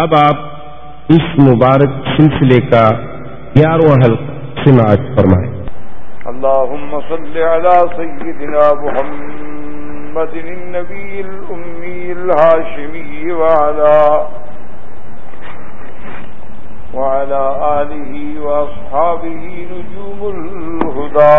اب آپ اس مبارک سلسلے کا گیارہواں حلق سماعت فرمائیں۔ اللهم صل على سيدنا محمد النبي الأمي الهاشمي وعلى وعلى آله وأصحابه نجوم الهدى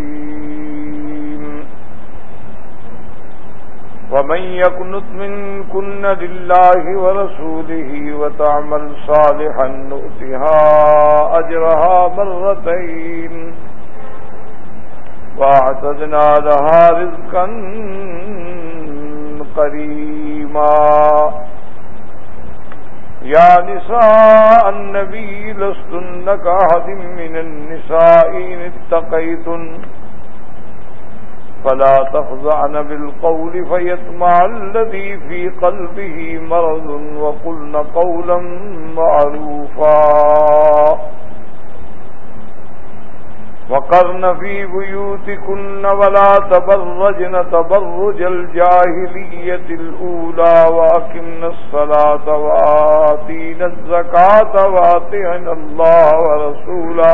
ومن يكنت من كن لله ورسوله وتعمل صالحا نؤتها أجرها مرتين واعتدنا لها رزقا قريما يا نساء النبي لستن كهد من النساء إن اتقيتن فلا تخضعن بالقول فيطمع الذي في قلبه مرض وقلن قولا معروفا. وقرن في بيوتكن ولا تبرجن تبرج الجاهلية الأولى وأكمن الصلاة وآتين الزكاة وآتين الله ورسوله.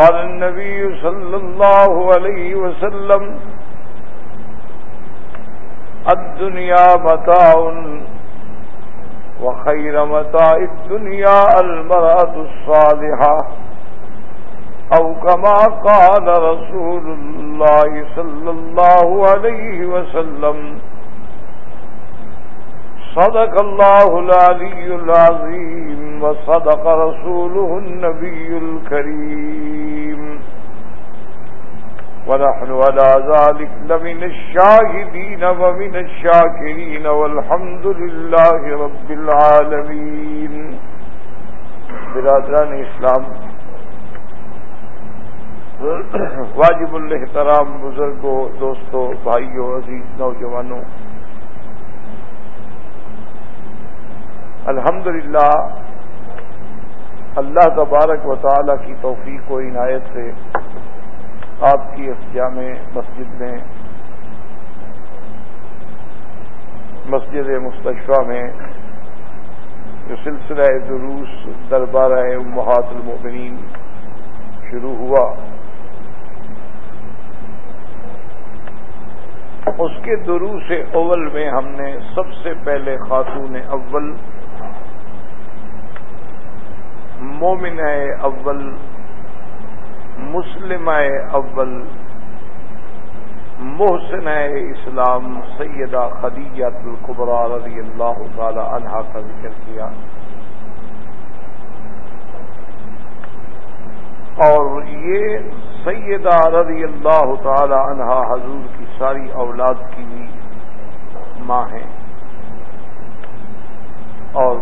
قال النبي صلى الله عليه وسلم، الدنيا متاع وخير متاع الدنيا المرأة الصالحة، أو كما قال رسول الله صلى الله عليه وسلم. صدق الله العلي العظيم وصدق رسوله النبي الكريم. ونحن على ذلك لمن الشاهدين ومن الشاكرين والحمد لله رب العالمين. برادران اسلام، واجب الاحترام بزرگوں، دوستوں، بھائیوں، عزیز، نوجوانوں الحمد اللہ تبارک و تعالی کی توفیق و عنایت سے آپ کی اس جامع مسجد میں، مسجد مستشفہ میں، جو سلسلہ دروس دربارہ امہات المؤمنین شروع ہوا، اس کے دروس اول میں ہم نے سب سے پہلے خاتون اول مومن اول، مسلم اول، محسن اسلام سیدہ خدیجہ القبرا رضی اللہ تعالی عنہا کا ذکر کیا۔ اور یہ سیدہ رضی اللہ تعالی عنہا حضور کی ساری اولاد کی بھی ماں ہیں۔ اور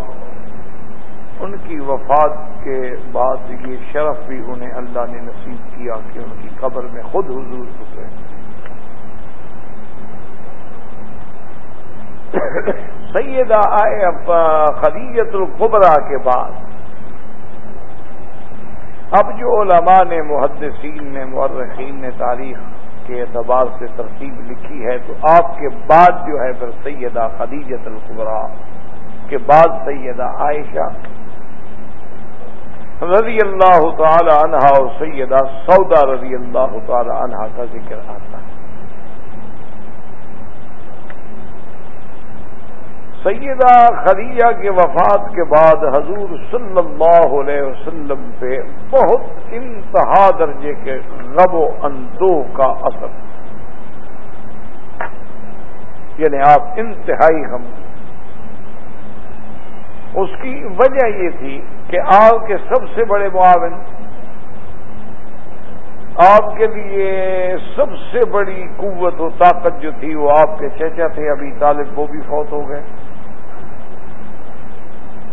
ان کی وفات کے بعد یہ شرف بھی انہیں اللہ نے نصیب کیا کہ ان کی قبر میں خود حضور اترے سیدہ آئے خدیجت القبرا کے بعد۔ اب جو علماء نے، محدثین نے مرخین نے تاریخ کے اعتبار سے ترتیب لکھی ہے تو آپ کے بعد جو ہے پھر سیدہ خدیجت القبرا کے بعد سیدہ عائشہ رضی اللہ تعالی عنہ اور سیدہ سودا رضی اللہ تعالی عنہ کا ذکر آتا ہے۔ سیدہ خدیجہ کے وفات کے بعد حضور صلی اللہ علیہ وسلم پہ بہت انتہا درجے کے غب و اندو کا اثر۔ یعنی آپ انتہائی ہم اس کی وجہ یہ تھی کہ آپ کے سب سے بڑے معاون، آپ کے لیے سب سے بڑی قوت و طاقت جو تھی وہ آپ کے چچا تھے، ابھی طالب وہ بھی فوت ہو گئے۔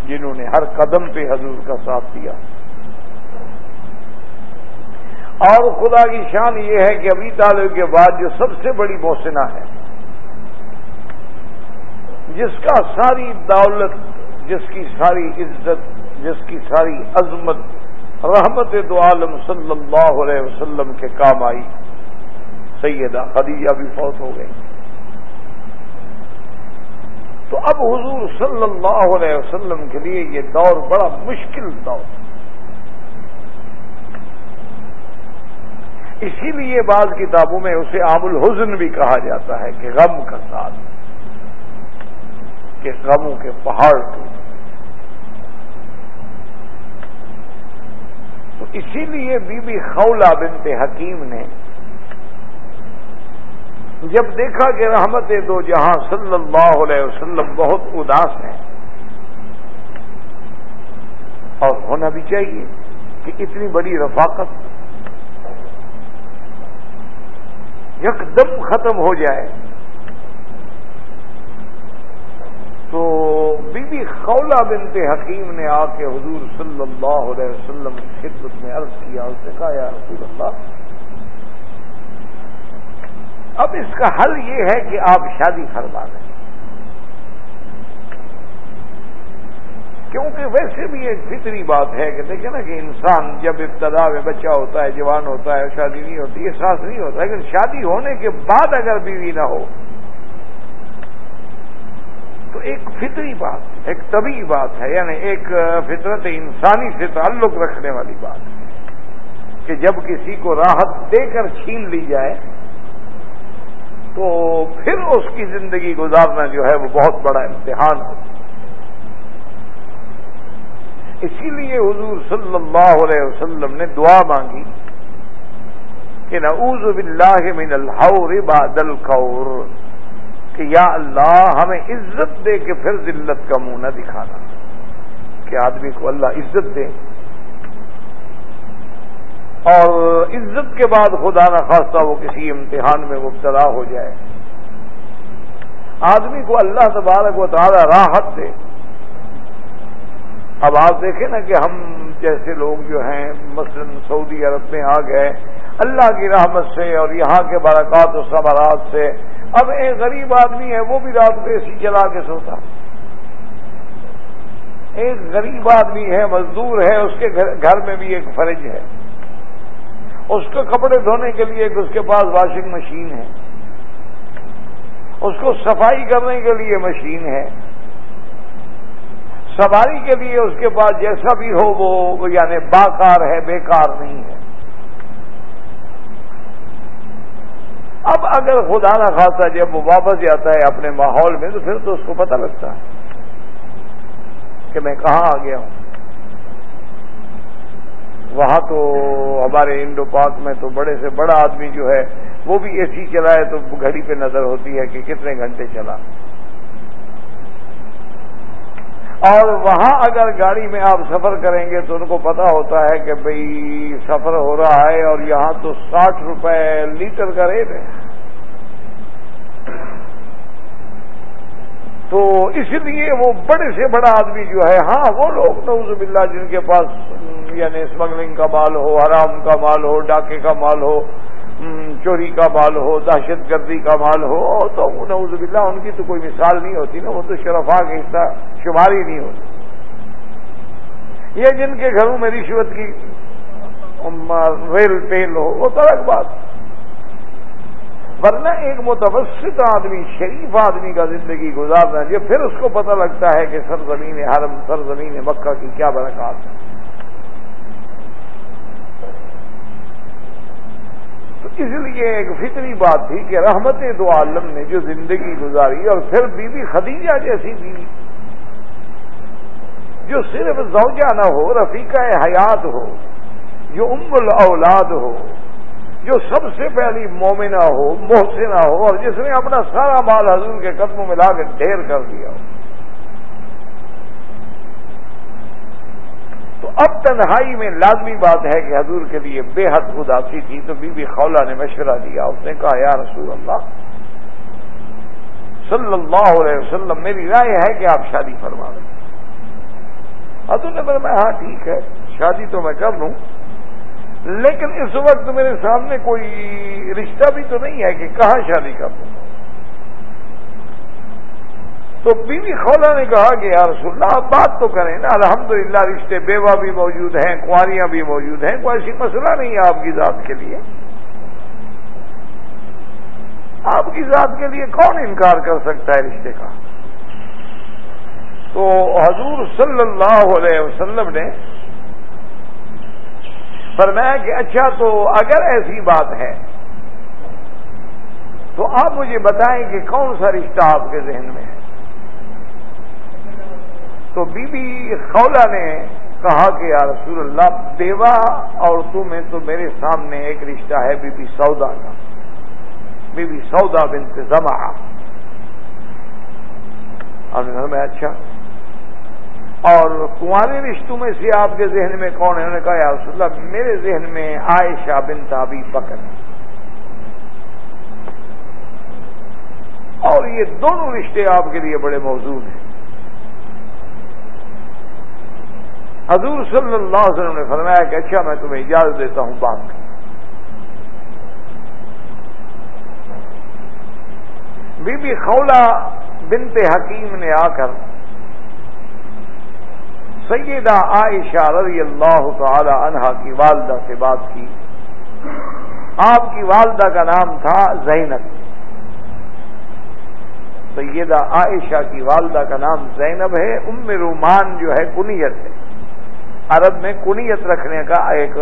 جنہوں نے ہر قدم پہ حضور کا ساتھ دیا۔ اور خدا کی شان یہ ہے کہ ابھی طالب کے بعد جو سب سے بڑی موسنا ہے، جس کا ساری دولت جس کی ساری عزت، جس کی ساری عظمت، رحمت دو عالم صلی اللہ علیہ وسلم کے کام آئی۔ سیدہ خدیجہ بھی فوت ہو گئی تو اب حضور صلی اللہ علیہ وسلم کے لیے یہ دور بڑا مشکل دور۔ اسی لیے بعض کتابوں میں اسے عام الحزن بھی کہا جاتا ہے کہ غم کا ساتھ کہ غموں کے پہاڑ ٹوٹ تو اسی لیے بی بی خولا بنت حکیم نے جب دیکھا کہ رحمت دو جہاں صلی اللہ علیہ وسلم بہت اداس ہیں، اور ہونا بھی چاہیے کہ اتنی بڑی رفاقت یک دم ختم ہو جائے تو بی بی خولا بنت حکیم نے آ کے حضور صلی اللہ علیہ وسلم کی خدمت میں عرض کیا، اس نے کہا، یا رسول اللہ، اب اس کا حل یہ ہے کہ آپ شادی فرما دیں۔ کیونکہ ویسے بھی ایک فطری بات ہے کہ دیکھیں نا کہ انسان جب ابتدا میں بچہ ہوتا ہے، جوان ہوتا ہے، شادی نہیں ہوتی، احساس نہیں ہوتا لیکن شادی ہونے کے بعد اگر بیوی نہ ہو تو ایک فطری بات، ایک طبی بات ہے یعنی ایک فطرت انسانی سے تعلق رکھنے والی بات ہے کہ جب کسی کو راحت دے کر چھین لی جائے تو پھر اس کی زندگی گزارنا جو ہے وہ بہت بڑا امتحان ہو اسی لیے حضور صلی اللہ علیہ وسلم نے دعا مانگی کہ نعوذ باللہ من الحور بعد الخور کہ یا اللہ ہمیں عزت دے کے پھر ذلت کا منہ نہ دکھانا۔ کہ آدمی کو اللہ عزت دے۔ اور عزت کے بعد خدا نہ خواستہ وہ کسی امتحان میں مبتلا ہو جائے۔ آدمی کو اللہ تبارک و تعالی راحت دے۔ اب آپ دیکھیں نا کہ ہم جیسے لوگ جو ہیں، مثلا سعودی عرب میں آ گئے۔ اللہ کی رحمت سے اور یہاں کے برکات و سبرات سے اب ایک غریب آدمی ہے، وہ بھی رات کو اے سی چلا کے سوتا۔ ایک غریب آدمی ہے، مزدور ہے، اس کے گھر میں بھی ایک فرج ہے۔ اس کو کپڑے دھونے کے لیے اس کے پاس واشنگ مشین ہے۔ اس کو صفائی کرنے کے لیے مشین ہے۔ سواری کے لیے اس کے پاس جیسا بھی ہو، وہ یعنی باکار ہے بیکار نہیں ہے۔ اب اگر خدا نہ خاصا جب وہ واپس جاتا ہے اپنے ماحول میں تو پھر تو اس کو پتہ لگتا ہے کہ میں کہاں آ گیا ہوں۔ وہاں تو ہمارے انڈو پاک میں تو بڑے سے بڑا آدمی جو ہے وہ بھی اے سی چلائے تو گھڑی پہ نظر ہوتی ہے کہ کتنے گھنٹے چلا۔ اور وہاں اگر گاڑی میں آپ سفر کریں گے تو ان کو پتا ہوتا ہے کہ بھئی سفر ہو رہا ہے اور یہاں تو ساٹھ روپے لیٹر کا ریٹ ہے۔ تو اس لیے وہ بڑے سے بڑا آدمی جو ہے ہاں وہ لوگ نوز باللہ جن کے پاس یعنی اسمگلنگ کا مال ہو، حرام کا مال ہو، ڈاکے کا مال ہو چوری کا مال ہو، دہشت گردی کا مال ہو، تو نعوذ باللہ ان کی تو کوئی مثال نہیں ہوتی نا، وہ تو شرفا کا حصہ شمار ہی نہیں ہوتی یہ جن کے گھروں میں رشوت کی ریل ٹیل ہو، وہ تو الگ بات۔ ورنہ ایک متوسط آدمی، شریف آدمی کا زندگی گزارنا، یہ پھر اس کو پتہ لگتا ہے کہ سرزمین حرم، سرزمین مکہ کی کیا برکات ہے تو اس لیے ایک فطری بات تھی کہ رحمت دو عالم نے جو زندگی گزاری اور پھر بی بی خدیجہ جیسی بیوی، جو صرف زوجہ نہ ہو، رفیقہ حیات ہو، جو ام الاولاد ہو، جو سب سے پہلی مومنہ ہو، محسنہ ہو اور جس نے اپنا سارا مال حضور کے قدموں میں لا کے ڈھیر کر دیا ہو تو اب تنہائی میں لازمی بات ہے کہ حضور کے لیے بے حد اداسی تھی تو بی بی خولا نے مشورہ دیا۔ اس نے کہا، یا رسول اللہ، صلی اللہ علیہ وسلم، میری رائے ہے کہ آپ شادی فرما لیں حضور نے فرمایا ہاں ٹھیک ہے، شادی تو میں کر لوں، لیکن اس وقت میرے سامنے کوئی رشتہ بھی تو نہیں ہے کہ کہاں شادی کر دوں تو بی بی خولا نے کہا کہ یار اللہ، آپ بات تو کریں نا، الحمدللہ رشتے بیوہ بھی موجود ہیں کنواریاں بھی موجود ہیں، کوئی ایسی مسئلہ نہیں ہے آپ کی ذات کے لیے۔ آپ کی ذات کے لیے کون انکار کر سکتا ہے رشتے کا؟ تو حضور صلی اللہ علیہ وسلم نے فرمایا کہ اچھا تو اگر ایسی بات ہے، تو آپ مجھے بتائیں کہ کون سا رشتہ آپ کے ذہن میں ہے؟ تو بی بی خولا نے کہا کہ یا رسول اللہ بیوہ عورتوں میں تو میرے سامنے ایک رشتہ ہے بی بی سودا کا۔ بی بی سودا بنت زما میں اچھا۔ اور کنوارے رشتوں میں سے آپ کے ذہن میں کون ہے؟ انہوں نے کہا، یا رسول اللہ، میرے ذہن میں عائشہ بن تابی بکر۔ اور یہ دونوں رشتے آپ کے لیے بڑے موجود ہیں۔ حضور صلی اللہ علیہ وسلم نے فرمایا کہ اچھا میں تمہیں اجازت دیتا ہوں بات کی بی بی خولا بنت حکیم نے آ کر سیدہ عائشہ رضی اللہ تعالی عنہا کی والدہ سے بات کی۔ آپ کی والدہ کا نام تھا زینب۔ سیدہ عائشہ کی والدہ کا نام زینب ہے۔ ام رومان جو ہے کنیت ہے۔ عرب میں کنیت رکھنے کا ایک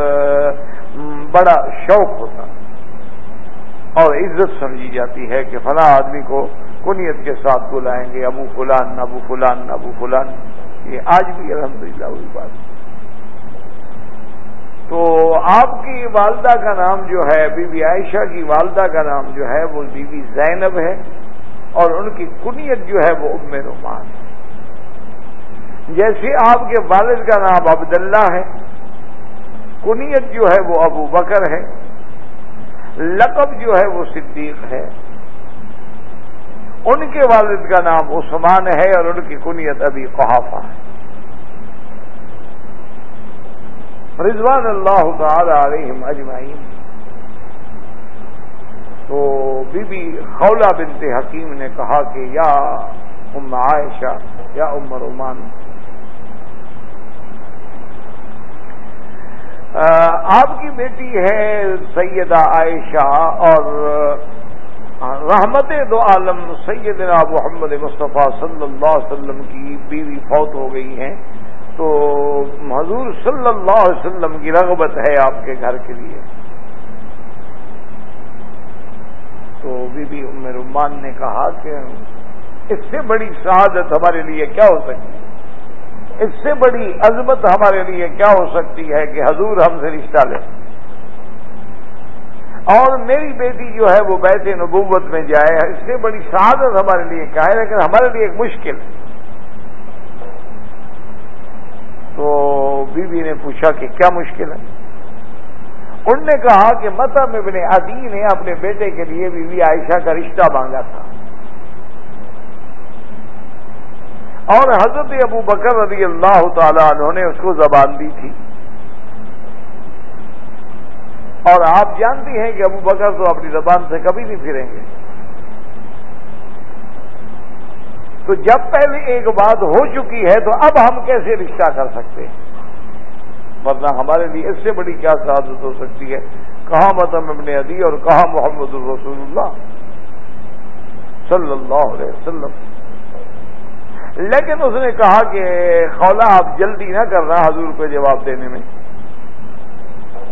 بڑا شوق ہوتا۔ اور عزت سمجھی جاتی ہے کہ فلاں آدمی کو کنیت کے ساتھ بلائیں گے، ابو فلان ابو فلان ابو فلان۔ یہ آج بھی الحمدللہ وہی بات تو آپ کی والدہ کا نام جو ہے، بی بی عائشہ کی والدہ کا نام جو ہے، وہ بی بی زینب ہے۔ اور ان کی کنیت جو ہے، وہ ام رومان ہے جیسے آپ کے والد کا نام عبداللہ ہے، کنیت جو ہے وہ ابو بکر ہے، لقب جو ہے وہ صدیق ہے۔ ان کے والد کا نام عثمان ہے اور ان کی کنیت ابھی قحافہ ہے۔ رضوان اللہ تعالی علیہم اجمعین۔ تو بی بی خولا بنت حکیم نے کہا کہ یا ام عائشہ، یا ام رومان آپ کی بیٹی ہے سیدہ عائشہ اور رحمت دو عالم سیدنا محمد مصطفیٰ صلی اللہ علیہ وسلم کی بیوی فوت ہو گئی ہیں۔ تو حضور صلی اللہ علیہ وسلم کی رغبت ہے آپ کے گھر کے لیے۔ تو بی بی ام رمان نے کہا کہ اس سے بڑی شہادت ہمارے لیے کیا ہو سکتی؟ ہے اس سے بڑی عظمت ہمارے لیے کیا ہو سکتی ہے کہ حضور ہم سے رشتہ لیں اور میری بیٹی جو ہے وہ بیت نبوت میں جائے، اس سے بڑی شہادت ہمارے لیے کیا ہے؟ لیکن ہمارے لیے ایک مشکل۔ ہے تو بی بی نے پوچھا کہ کیا مشکل ہے؟ ان نے کہا کہ متم ابن عدی نے اپنے بیٹے کے لیے بی بی عائشہ کا رشتہ مانگا تھا۔ اور حضرت ابو بکر رضی اللہ تعالی عنہ نے اس کو زبان دی تھی۔ اور آپ جانتی ہیں کہ ابو بکر تو اپنی زبان سے کبھی نہیں پھریں گے۔ تو جب پہلے ایک بات ہو چکی ہے تو اب ہم کیسے رشتہ کر سکتے ہیں؟ ورنہ ہمارے لیے اس سے بڑی کیا سعادت ہو سکتی ہے؟ کہاں متم ابن عدی اور کہاں محمد الرسول اللہ صلی اللہ علیہ وسلم؟ لیکن اس نے کہا کہ خولا آپ جلدی نہ کرنا حضور کو جواب دینے میں۔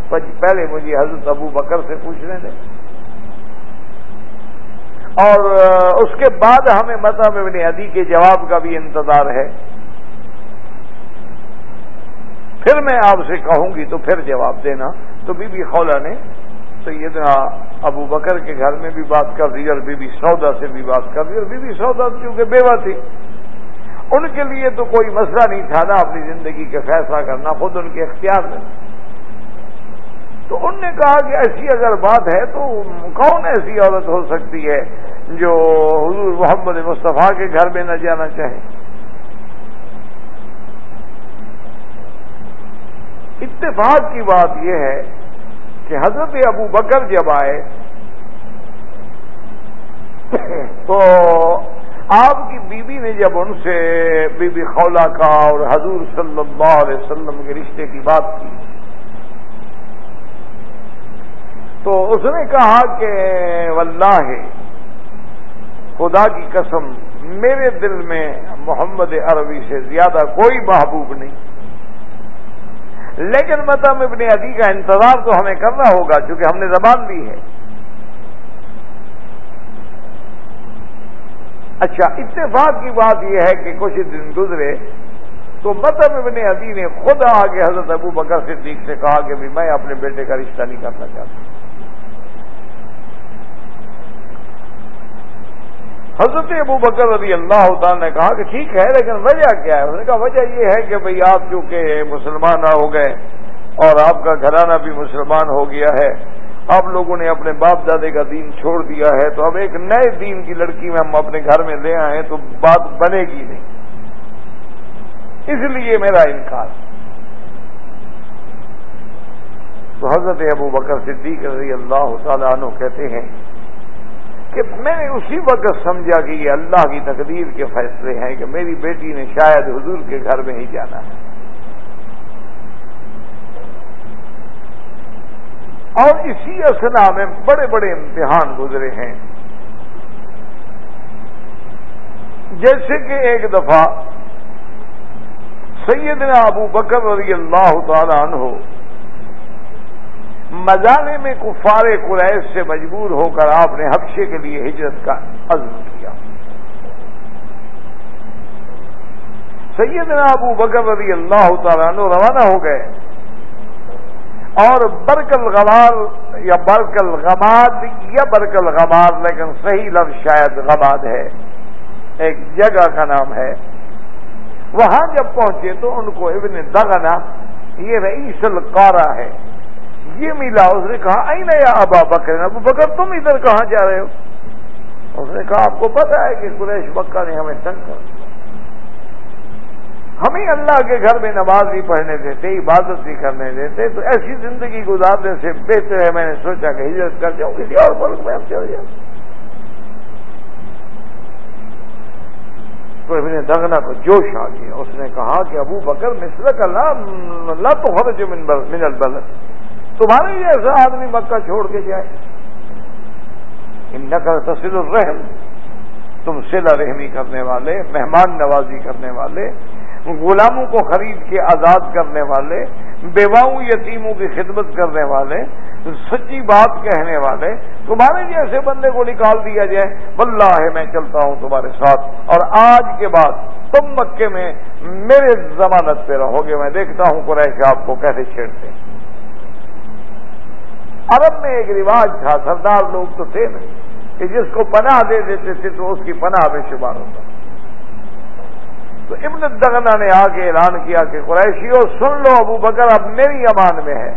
پہلے مجھے حضرت ابو بکر سے پوچھنے دیں۔ اور اس کے بعد ہمیں مطلب ابن عدی کے جواب کا بھی انتظار ہے۔ پھر میں آپ سے کہوں گی تو پھر جواب دینا۔ تو بی بی خولا نے سیدنا ابو بکر کے گھر میں بھی بات کر دی اور بی بی سودا سے بھی بات کر دی اور بی بی سودا کیونکہ بیوہ تھی۔ ان کے لیے تو کوئی مسئلہ نہیں تھا نا اپنی زندگی کے فیصلہ کرنا، خود ان کے اختیار میں۔ تو ان نے کہا کہ ایسی اگر بات ہے تو کون ایسی عورت ہو سکتی ہے جو حضور محمد مصطفیٰ کے گھر میں نہ جانا چاہے؟ اتفاق کی بات یہ ہے کہ حضرت ابو بکر جب آئے تو آپ کی بیوی نے جب ان سے بی بی خولا کا اور حضور صلی اللہ علیہ وسلم کے رشتے کی بات کی، تو اس نے کہا کہ واللہ خدا کی قسم میرے دل میں محمد عربی سے زیادہ کوئی محبوب نہیں۔ لیکن مطلب ابن عدی کا انتظار تو ہمیں کرنا ہوگا، چونکہ ہم نے زبان دی ہے۔ اچھا اتفاق کی بات یہ ہے کہ کچھ دن گزرے تو مطلب ابن عدی نے خود آگے حضرت ابو بکر صدیق سے کہا کہ میں اپنے بیٹے کا رشتہ نہیں کرنا چاہتا۔ حضرت ابو بکر رضی اللہ تعالی نے کہا کہ ٹھیک ہے، لیکن وجہ کیا ہے؟ اس نے کہا وجہ یہ ہے کہ بھئی آپ چونکہ مسلمان ہو گئے اور آپ کا گھرانہ بھی مسلمان ہو گیا ہے آپ لوگوں نے اپنے باپ دادے کا دین چھوڑ دیا ہے، تو اب ایک نئے دین کی لڑکی میں ہم اپنے گھر میں لے آئے تو بات بنے گی نہیں۔ اس لیے میرا انکار۔ تو حضرت ابو بکر صدیق رضی اللہ تعالیٰ عنہ کہتے ہیں کہ میں نے اسی وقت سمجھا کہ یہ اللہ کی تقدیر کے فیصلے ہیں کہ میری بیٹی نے شاید حضور کے گھر میں ہی جانا ہے۔ اور اسی اسنا میں بڑے بڑے امتحان گزرے ہیں۔ جیسے کہ ایک دفعہ سیدنا ابو بکر رضی اللہ تعالی عنہ مزانے میں کفار قریش سے مجبور ہو کر آپ نے حفشے کے لیے ہجرت کا عزم کیا۔ سیدنا ابو بکر رضی اللہ تعالیٰ عنہ روانہ ہو گئے۔ اور برکل غمار یا برکل غماد یا برکل غمار لیکن صحیح لفظ شاید غماد ہے۔ ایک جگہ کا نام ہے۔ وہاں جب پہنچے تو ان کو ابن دغنا، یہ رئیس القارہ ہے۔ یہ ملا، اس نے کہا آئی یا ابا بکر، ابو بکر، تم ادھر کہاں جا رہے ہو؟ اس نے کہا، آپ کو پتا ہے کہ قریش بکا نے ہمیں تنگ کر دیا۔ ہمیں اللہ کے گھر میں نماز نہیں پڑھنے دیتے، عبادت نہیں کرنے دیتے، تو ایسی زندگی گزارنے سے بہتر ہے، میں نے سوچا کہ ہجرت کر جاؤں، کسی اور ملک میں ہم چل جاؤں۔ تو ابن دگنا کو جوش آ گیا، اس نے کہا کہ ابو بکر مسلک اللہ اللہ تو خرچ من البلد۔ تمہارے جیسا آدمی مکہ چھوڑ کے جائے۔ ان نقل تصل الرحم، تم سلا رحمی کرنے والے، مہمان نوازی کرنے والے۔ غلاموں کو خرید کے آزاد کرنے والے، بیواؤں یتیموں کی خدمت کرنے والے، سچی بات کہنے والے، تمہارے جیسے بندے کو نکال دیا جائے، واللہ ہے میں چلتا ہوں تمہارے ساتھ۔ اور آج کے بعد تم مکے میں میرے ضمانت پہ رہو گے، میں دیکھتا ہوں قریش آپ کو کیسے چھیڑتے ہیں۔ عرب میں ایک رواج تھا، سردار لوگ تو تھے نا، کہ جس کو پناہ دے دیتے تھے تو اس کی پناہ میں شمار ہوتا تو ابن دغنا نے آ کے اعلان کیا کہ قریشیوں، سن لو ابو بکر، اب میری امان میں ہے۔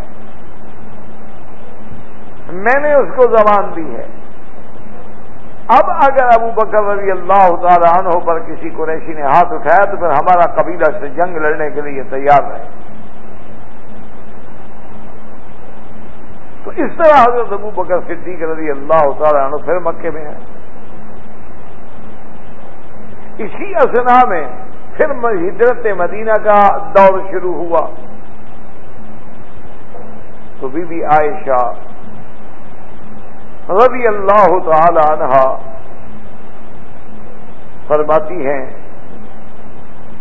میں نے اس کو زبان دی ہے۔ اب اگر ابو بکر رضی اللہ تعالی عنہ پر کسی قریشی نے ہاتھ اٹھایا تو پھر ہمارا قبیلہ سے جنگ لڑنے کے لیے تیار رہے۔ تو اس طرح حضرت ابو بکر صدیق رضی اللہ تعالیٰ عنہ پھر مکے میں ہے اسی اسنا میں پھر ہجرت مدینہ کا دور شروع ہوا۔ تو بی بی عائشہ رضی اللہ تعالی عنہ فرماتی ہیں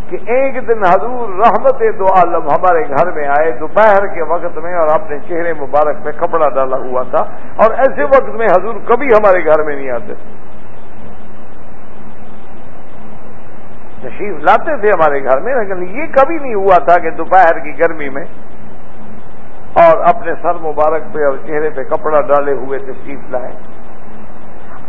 کہ ایک دن حضور رحمت دو عالم ہمارے گھر میں آئے۔ دوپہر کے وقت میں اور اپنے چہرے مبارک پہ کپڑا ڈالا ہوا تھا اور ایسے وقت میں حضور کبھی ہمارے گھر میں نہیں آتے۔ تشریف لاتے تھے ہمارے گھر میں، لیکن یہ کبھی نہیں ہوا تھا کہ دوپہر کی گرمی میں اور اپنے سر مبارک پہ اور چہرے پہ کپڑا ڈالے ہوئے تشریف لائے۔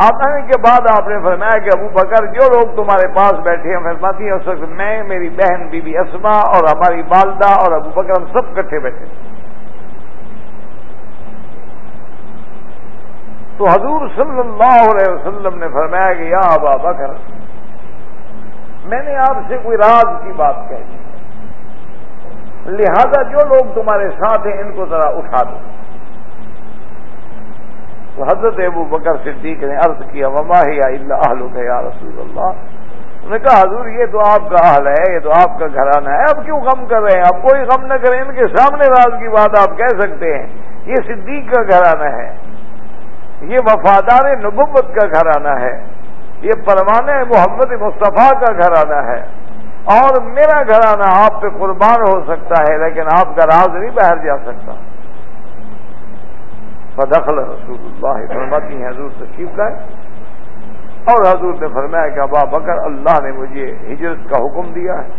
آنے کے بعد آپ نے فرمایا کہ ابو بکر، جو لوگ تمہارے پاس بیٹھے ہیں، فرماتی ہیں، اس وقت میں، میری بہن بی بی اسما اور ہماری والدہ اور ابو بکر، ہم سب کٹھے بیٹھے۔ تو حضور صلی اللہ علیہ وسلم نے فرمایا کہ یا ابا بکر میں نے آپ سے کوئی راز کی بات کہی۔ لہذا جو لوگ تمہارے ساتھ ہیں، ان کو ذرا اٹھا دو۔ تو حضرت ابو بکر صدیق نے عرض کیا، وما ہی اللہ یا رسول اللہ؟ انہوں نے کہا، حضور، یہ تو آپ کا حال ہے، یہ تو آپ کا گھرانہ ہے اب کیوں غم کر رہے ہیں؟ اب کوئی غم نہ کریں، ان کے سامنے راز کی بات آپ کہہ سکتے ہیں۔ یہ صدیق کا گھرانہ ہے، یہ وفادار نبوت کا گھرانہ ہے۔ یہ پروانے محمد مصطفیٰ کا گھرانہ ہے۔ اور میرا گھرانہ آپ پہ قربان ہو سکتا ہے، لیکن آپ کا راز نہیں باہر جا سکتا۔ فدخل رسول اللہ، فرماتی ہیں، حضور تشریف لائے۔ اور حضور نے فرمایا کہ ابا بکر، اللہ نے مجھے ہجرت کا حکم دیا ہے۔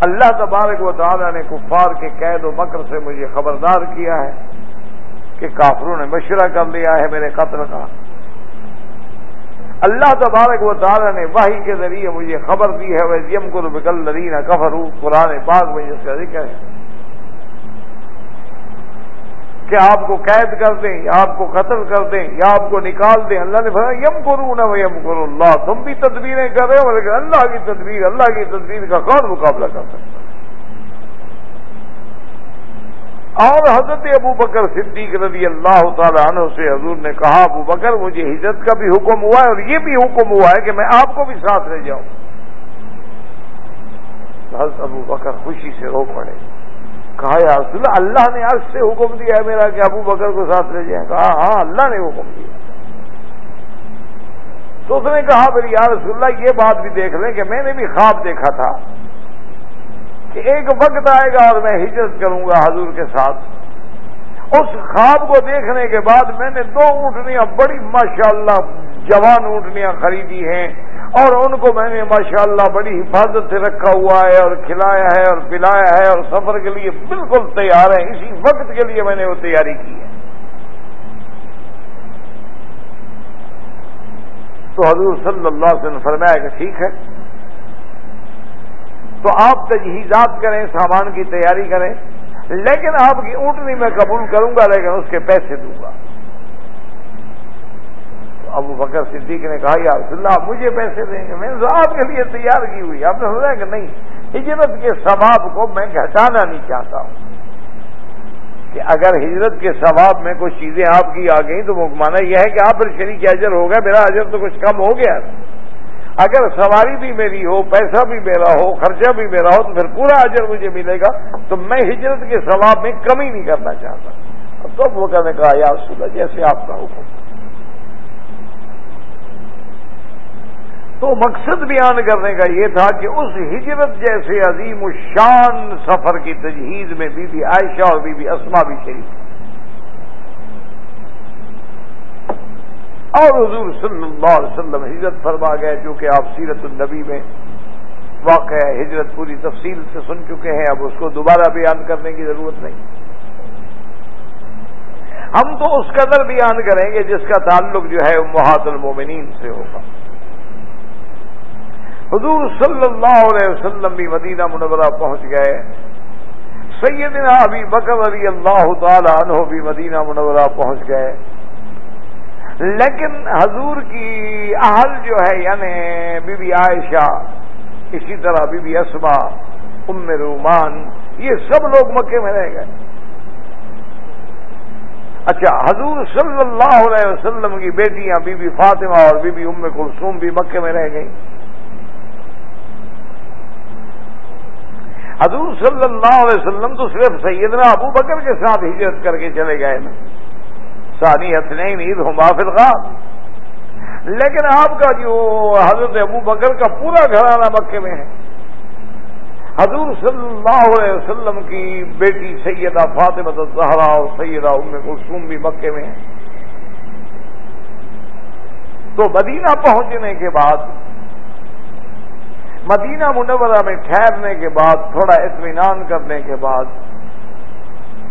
اللہ تبارک و تعالی نے کفار کے قید و مکر سے مجھے خبردار کیا ہے کہ کافروں نے مشورہ کر لیا ہے میرے قتل کا۔ اللہ تبارک و تعالی نے واہی کے ذریعے مجھے خبر دی ہے وہ یم کو بکل لرینا کفر قرآن پاک میں جس کا ذکر ہے۔ کہ آپ کو قید کر دیں، یا آپ کو قتل کر دیں، یا آپ کو نکال دیں، اللہ نے فرمایا یم کروں نہ یم کرو اللہ تم بھی تدبیریں کر رہے ہو لیکن اللہ کی تدبیر، اللہ کی تدبیر کا کون مقابلہ کر سکتا ہے اور حضرت ابو بکر صدیق رضی اللہ تعالی عنہ سے حضور نے کہا، ابو بکر، مجھے ہجرت کا بھی حکم ہوا ہے اور یہ بھی حکم ہوا ہے کہ میں آپ کو بھی ساتھ لے جاؤں۔ حضرت ابو بکر خوشی سے رو پڑے۔ کہا، یا رسول اللہ اللہ نے آج سے حکم دیا ہے میرا کہ ابو بکر کو ساتھ لے جائیں۔ کہا ہاں اللہ نے حکم دیا۔ تو اس نے کہا، پھر یا رسول اللہ، یہ بات بھی دیکھ لیں کہ میں نے بھی خواب دیکھا تھا۔ کہ ایک وقت آئے گا اور میں ہجرت کروں گا حضور کے ساتھ۔ اس خواب کو دیکھنے کے بعد میں نے دو اونٹنیاں، بڑی ماشاءاللہ جوان اونٹنیاں خریدی ہیں اور ان کو میں نے ماشاءاللہ بڑی حفاظت سے رکھا ہوا ہے اور کھلایا ہے اور پلایا ہے اور سفر کے لیے بالکل تیار ہے۔ اسی وقت کے لیے میں نے وہ تیاری کی ہے۔ تو حضور صلی اللہ علیہ وسلم فرمایا کہ ٹھیک ہے تو آپ تجہیزات کریں، سامان کی تیاری کریں۔ لیکن آپ کی اونٹنی میں قبول کروں گا، لیکن اس کے پیسے دوں گا۔ تو ابو بکر صدیق نے کہا، یا رسول اللہ مجھے پیسے دیں گے۔ میں نے آپ کے لیے تیار کی ہوئی۔ آپ نے سوچا کہ نہیں، ہجرت کے ثواب کو میں گھٹانا نہیں چاہتا۔ ہوں کہ اگر ہجرت کے ثواب میں کچھ چیزیں آپ کی آ گئی تو مانا یہ ہے کہ آپ پھر شریک اجر ہو گیا، میرا اجر تو کچھ کم ہو گیا۔ اگر سواری بھی میری ہو، پیسہ بھی میرا ہو، خرچہ بھی میرا ہو، تو پھر پورا اجر مجھے ملے گا، تو میں ہجرت کے ثواب میں کمی نہیں کرنا چاہتا۔ تو وہ نے کہا، یا رسول جیسے آپ کا حکم۔ تو مقصد بیان کرنے کا یہ تھا کہ اس ہجرت جیسے عظیم الشان سفر کی تجہیز میں بی بی عائشہ اور بی بی اسما بھی شریف اور حضور صلی اللہ علیہ وسلم ہجرت فرما گئے جو کہ آپ سیرت النبی میں واقع ہے، ہجرت پوری تفصیل سے سن چکے ہیں۔ اب اس کو دوبارہ بیان کرنے کی ضرورت نہیں۔ ہم تو اس قدر بیان کریں گے جس کا تعلق جو ہے محات المومنین سے ہوگا۔ حضور صلی اللہ علیہ وسلم بھی مدینہ منورہ پہنچ گئے۔ سیدنا ابھی بکر علی اللہ تعالی عنہ بھی مدینہ منورہ پہنچ گئے۔ لیکن حضور کی اہل جو ہے یعنی بی بی عائشہ، اسی طرح بی بی اسما ام رومان، یہ سب لوگ مکے میں رہ گئے۔ اچھا حضور صلی اللہ علیہ وسلم کی بیٹیاں بی بی فاطمہ اور بی بی ام کلثوم بھی مکے میں رہ گئیں۔ حضور صلی اللہ علیہ وسلم تو صرف سیدنا ابو بکر کے ساتھ ہجرت کر کے چلے گئے۔ نا سانی حسنین عید ہوں، محفل خان لیکن آپ کا جو حضرت ابو بکر کا پورا گھرانہ مکے میں ہے۔ حضور صلی اللہ علیہ وسلم کی بیٹی سیدہ فاطمہ الزہرا اور سیدہ ام کلثوم بھی مکے میں ہے تو مدینہ پہنچنے کے بعد، مدینہ منورہ میں ٹھہرنے کے بعد، تھوڑا اطمینان کرنے کے بعد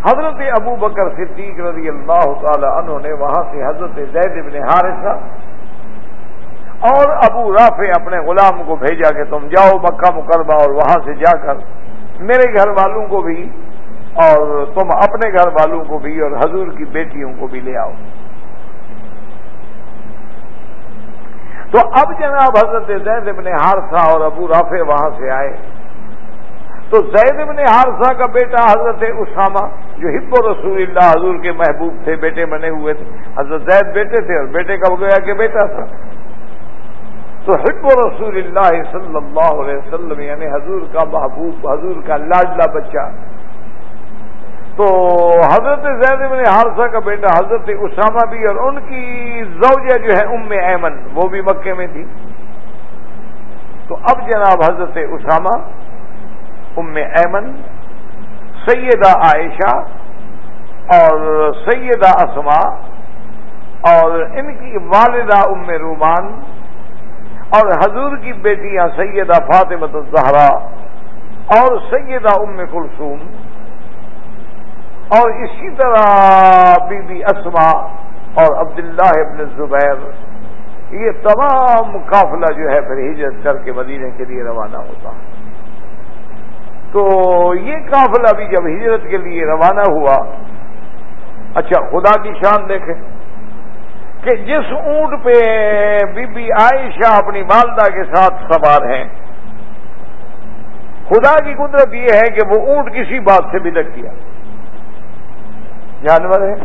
حضرت ابو بکر صدیق رضی اللہ تعالی عنہ نے وہاں سے حضرت زید بن حارثہ اور ابو رافع اپنے غلام کو بھیجا کہ تم جاؤ مکہ مکرمہ اور وہاں سے جا کر میرے گھر والوں کو بھی اور تم اپنے گھر والوں کو بھی اور حضور کی بیٹیوں کو بھی لے آؤ۔ تو اب جناب حضرت زید ابن حارثہ اور ابو رافع وہاں سے آئے۔ تو زید ابن حارثہ کا بیٹا حضرت اسامہ جو ہب و رسول اللہ حضور کے محبوب تھے، بیٹے بنے ہوئے تھے۔ حضرت زید بیٹے تھے اور بیٹے کا گویا کہ بیٹا تھا۔ تو حب و رسول اللہ صلی اللہ علیہ وسلم یعنی حضور کا محبوب، حضور کا لاڈلا بچہ۔ تو حضرت زید بن حارثہ کا بیٹا حضرت اسامہ بھی اور ان کی زوجہ جو ہے ام ایمن، وہ بھی مکے میں تھی۔ تو اب جناب حضرت اسامہ، ام ایمن سیدہ عائشہ اور سیدہ اسما اور ان کی والدہ ام رومان اور حضور کی بیٹیاں سیدہ فاطمت الزہرا اور سیدہ ام کلثوم اور اسی طرح بی بی اسما اور عبداللہ ابن زبیر یہ تمام قافلہ جو ہے پھر ہجرت کر کے مدینے کے لیے روانہ ہوتا۔ ہے تو یہ قافلہ بھی جب ہجرت کے لیے روانہ ہوا اچھا خدا کی شان دیکھیں کہ جس اونٹ پہ بی بی عائشہ اپنی والدہ کے ساتھ سوار ہیں، خدا کی قدرت یہ ہے کہ وہ اونٹ کسی بات سے بدک گیا جانور ہے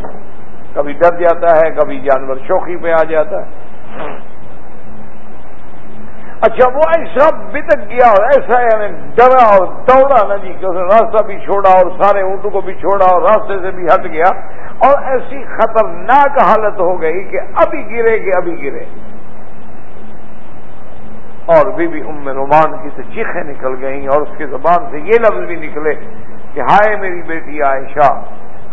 کبھی ڈر جاتا ہے، کبھی جانور شوقی پہ آ جاتا ہے۔ اچھا وہ ایسا بتک گیا اور ایسا یعنی ڈرا اور دوڑا نا جی کہ اس نے راستہ بھی چھوڑا اور سارے اونٹوں کو بھی چھوڑا اور راستے سے بھی ہٹ گیا اور ایسی خطرناک حالت ہو گئی کہ ابھی گرے کہ ابھی گرے۔ اور بی بی ام رومان کی تو چیخیں نکل گئیں اور اس کی زبان سے یہ لفظ بھی نکلے کہ ہائے میری بیٹی عائشہ،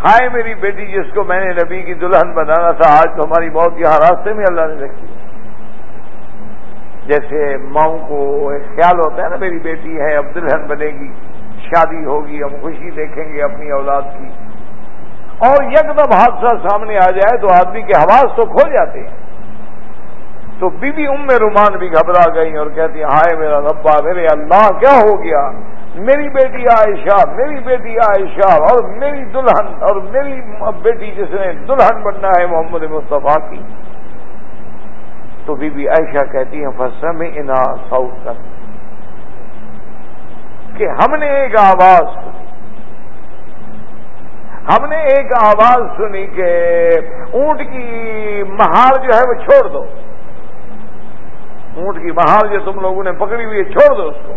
ہائے میری بیٹی جس کو میں نے نبی کی دلہن بنانا تھا، آج تو ہماری موت یہاں راستے میں اللہ نے رکھی۔ جیسے ماؤں کو ایک خیال ہوتا ہے نا، میری بیٹی ہے، اب دلہن بنے گی، شادی ہوگی، ہم خوشی دیکھیں گے اپنی اولاد کی۔ اور یکدم حادثہ سامنے آ جائے تو آدمی کے حواس تو کھو جاتے ہیں۔ تو بی بی ام رومان بھی گھبرا گئی اور کہتی ہائے میرا ربا، میرے اللہ، کیا ہو گیا؟ میری بیٹی عائشہ، میری بیٹی عائشہ، اور میری دلہن، اور میری بیٹی جس نے دلہن بننا ہے، محمد مصطفیٰ کی۔ تو بی بی عائشہ کہتی ہیں فسر میں انا ساؤتھ کر کہ ہم نے ایک آواز سنی۔ ہم نے ایک آواز سنی کہ اونٹ کی مہار جو ہے وہ چھوڑ دو۔ اونٹ کی مہار جو تم لوگوں نے پکڑی ہوئی ہے، چھوڑ دو اس کو۔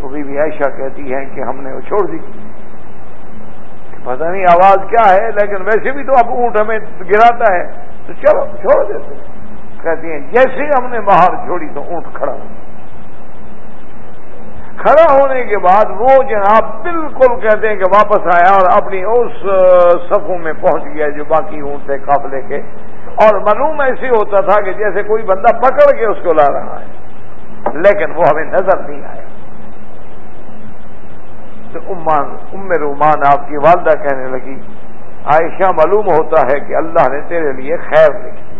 تو بی بی عائشہ کہتی ہیں کہ ہم نے وہ چھوڑ دی۔ پتہ نہیں آواز کیا ہے، لیکن ویسے بھی تو اب اونٹ ہمیں گراتا ہے۔ تو چلو، چھوڑ دیتے کہتی ہیں، جیسے ہم نے باہر چھوڑی تو اونٹ کھڑا۔ ہو کھڑا ہونے کے بعد وہ جناب بالکل کہتے ہیں کہ واپس آیا اور اپنی اس صفوں میں پہنچ گیا جو باقی اونٹ تھے قافلے کے۔ اور معلوم ایسے ہوتا تھا کہ جیسے کوئی بندہ پکڑ کے اس کو لا رہا ہے، لیکن وہ ہمیں نظر نہیں آیا۔ تو امان ام رومان آپ کی والدہ کہنے لگی عائشہ معلوم ہوتا ہے کہ اللہ نے تیرے لیے خیر لکھی۔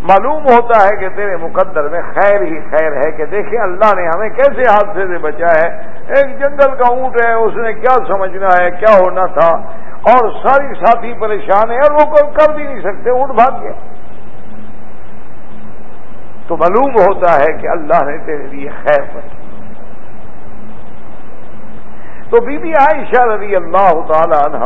معلوم ہوتا ہے کہ تیرے مقدر میں خیر ہی خیر ہے کہ دیکھیں اللہ نے ہمیں کیسے حادثے سے بچا ہے۔ ایک جنگل کا اونٹ ہے، اس نے کیا سمجھنا ہے، کیا ہونا تھا۔ اور ساری ساتھی پریشان ہیں اور وہ کوئی کر بھی نہیں سکتے، اونٹ بھاگ گیا تو معلوم ہوتا ہے کہ اللہ نے تیرے لیے خیر بچی تو بی بی عائشہ رضی اللہ تعالی عنہ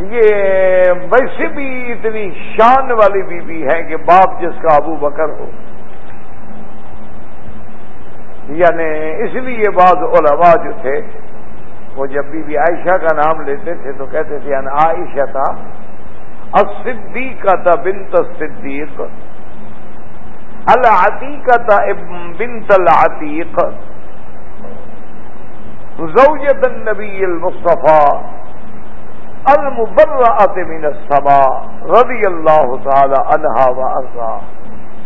یہ ویسے بھی اتنی شان والی بی بی ہے کہ باپ جس کا ابو بکر ہو۔ یعنی اس لیے بعض علماء جو تھے، وہ جب بی بی عائشہ کا نام لیتے تھے تو کہتے تھے یعنی عائشہ تھا الصدیقہ بنت الصدیق، العتیقہ بنت العتیق زوجة النبی المصطفیٰ المبرعت من السماء رضی اللہ تعالی عنہا و ارضا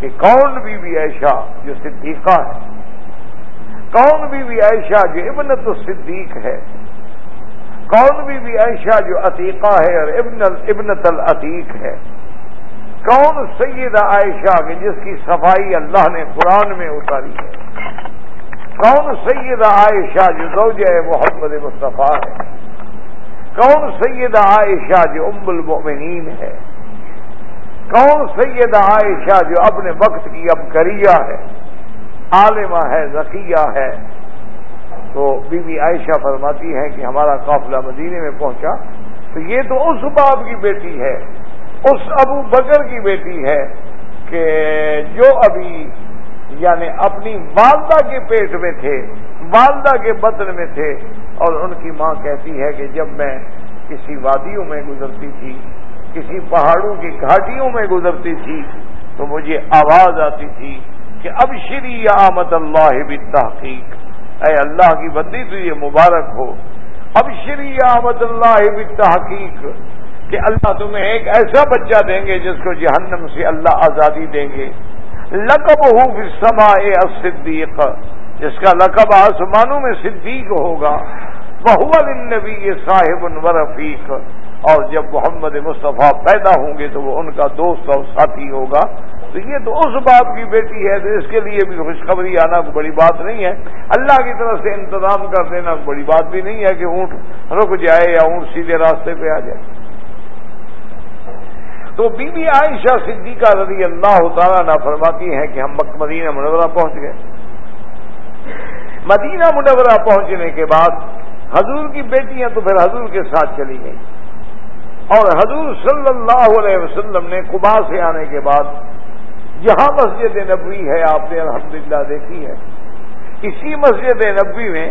کہ کون بی بی عائشہ جو صدیقہ ہے؟ کون بی بی عائشہ جو ابنت الصدیق ہے؟ کون بی بی عائشہ جو عتیقہ ہے اور ابن ابنت العتیق ہے؟ کون سیدہ عائشہ کہ جس کی صفائی اللہ نے قرآن میں اتاری ہے؟ کون سیدہ عائشہ جو زوجہ محمد مصطفیٰ ہے؟ کون سیدہ عائشہ جو ام المؤمنین ہے؟ کون سیدہ عائشہ جو اپنے وقت کی اب کریا ہے؟ عالمہ ہے ذکیہ ہے۔ تو بی بی عائشہ فرماتی ہے کہ ہمارا قافلہ مدینے میں پہنچا۔ تو یہ تو اس باپ کی بیٹی ہے، اس ابو بکر کی بیٹی ہے کہ جو ابھی یعنی اپنی والدہ کے پیٹ میں تھے، والدہ کے بطن میں تھے۔ اور ان کی ماں کہتی ہے کہ جب میں کسی وادیوں میں گزرتی تھی، کسی پہاڑوں کی گھاٹیوں میں گزرتی تھی، تو مجھے آواز آتی تھی کہ اب شری آمد اللہ تحقیق اے اللہ کی بندی، تو یہ مبارک ہو۔ اب شری آمد اللہ تحقیق کہ اللہ تمہیں ایک ایسا بچہ دیں گے جس کو جہنم سے اللہ آزادی دیں گے۔ لقب ہوں سما صدیق جس کا لقب آسمانوں میں صدیق ہوگا۔ بہو نبی یہ صاحب و رفیق، اور جب محمد مصطفیٰ پیدا ہوں گے تو وہ ان کا دوست اور ساتھی ہوگا۔ تو یہ تو اس باپ کی بیٹی ہے تو اس کے لیے بھی خوشخبری آنا کوئی بڑی بات نہیں ہے۔ اللہ کی طرف سے انتظام کر دینا بڑی بات بھی نہیں ہے کہ اونٹ رک جائے یا اونٹ سیدھے راستے پہ آ جائے۔ تو بی بی عائشہ صدیقہ رضی اللہ تعالیٰ نہ فرماتی ہیں کہ ہم مدینہ منورہ پہنچ گئے۔ مدینہ منورہ پہنچنے کے بعد حضور کی بیٹیاں تو پھر حضور کے ساتھ چلی گئی اور حضور صلی اللہ علیہ وسلم نے کبا سے آنے کے بعد جہاں مسجد نبوی ہے، آپ نے الحمدللہ دیکھی ہے۔ اسی مسجد نبوی میں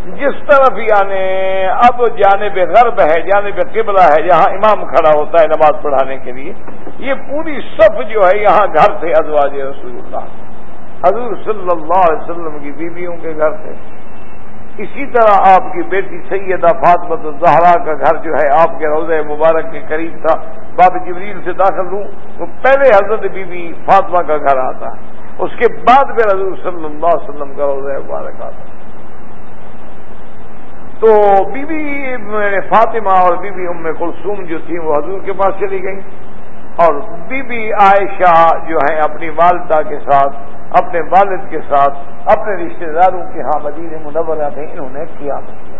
جس طرف یعنی اب جانب غرب ہے، جانب قبلہ ہے، جہاں امام کھڑا ہوتا ہے نماز پڑھانے کے لیے، یہ پوری صف جو ہے یہاں گھر تھے ازواج رسول اللہ، حضور صلی اللہ علیہ وسلم کی بیویوں کے گھر تھے اسی طرح آپ کی بیٹی سیدہ فاطمت الزہرا کا گھر جو ہے آپ کے روزہ مبارک کے قریب تھا، باب جبریل سے داخل ہوں تو پہلے حضرت بی بی فاطمہ کا گھر آتا ہے اس کے بعد پھر حضور صلی اللہ علیہ وسلم کا روزہ مبارک آتا۔ ہے تو بی بی فاطمہ اور بی بی ام کلثوم جو تھی وہ حضور کے پاس چلی گئی اور بی بی عائشہ جو ہیں اپنی والدہ کے ساتھ، اپنے والد کے ساتھ، اپنے رشتہ داروں کے ہاں مدین منورہ تھے انہوں نے قیام کیا۔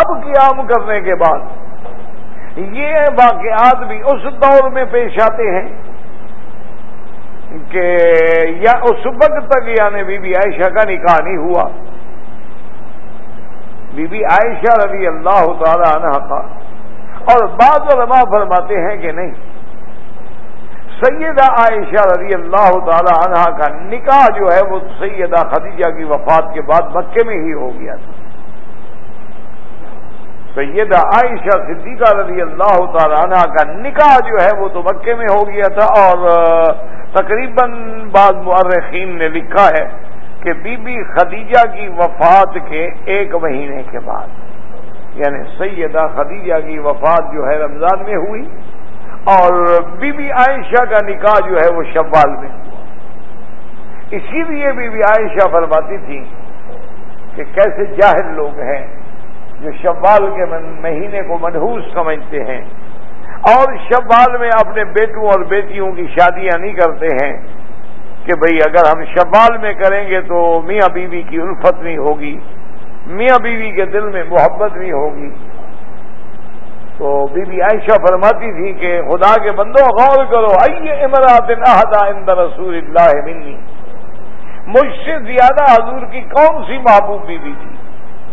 اب قیام کرنے کے بعد یہ واقعات بھی اس دور میں پیش آتے ہیں کہ یا اس وقت تک یعنی بی بی عائشہ کا نکاح نہیں ہوا۔ بی بی عائشہ رضی اللہ تعالی عنہ کا۔ اور بعض علماء فرماتے ہیں کہ نہیں۔ سیدہ عائشہ رضی اللہ تعالی عنہ کا نکاح جو ہے وہ سیدہ خدیجہ کی وفات کے بعد مکے میں ہی ہو گیا تھا۔ سیدہ عائشہ صدیقہ رضی اللہ تعالی عنہ کا نکاح جو ہے وہ تو مکے میں ہو گیا تھا اور تقریباً بعض مورخین نے لکھا ہے کہ بی بی خدیجہ کی وفات کے ایک مہینے کے بعد یعنی سیدہ خدیجہ کی وفات جو ہے رمضان میں ہوئی، اور بی بی عائشہ کا نکاح جو ہے وہ شوال میں ہوا۔ اسی لیے بی بی عائشہ فرماتی تھی کہ کیسے جاہل لوگ ہیں جو شوال کے مہینے کو منحوس سمجھتے ہیں، اور شوال میں اپنے بیٹوں اور بیٹیوں کی شادیاں نہیں کرتے ہیں۔ کہ بھئی اگر ہم شوال میں کریں گے تو میاں بیوی کی الفت نہیں ہوگی، میاں بیوی کے دل میں محبت نہیں ہوگی۔ تو بی بی عائشہ فرماتی تھی کہ خدا کے بندوں غور کرو آئیے امراط احدا اندر رسول اللہ منی۔ مجھ سے زیادہ حضور کی کون سی محبوب بیوی تھی؟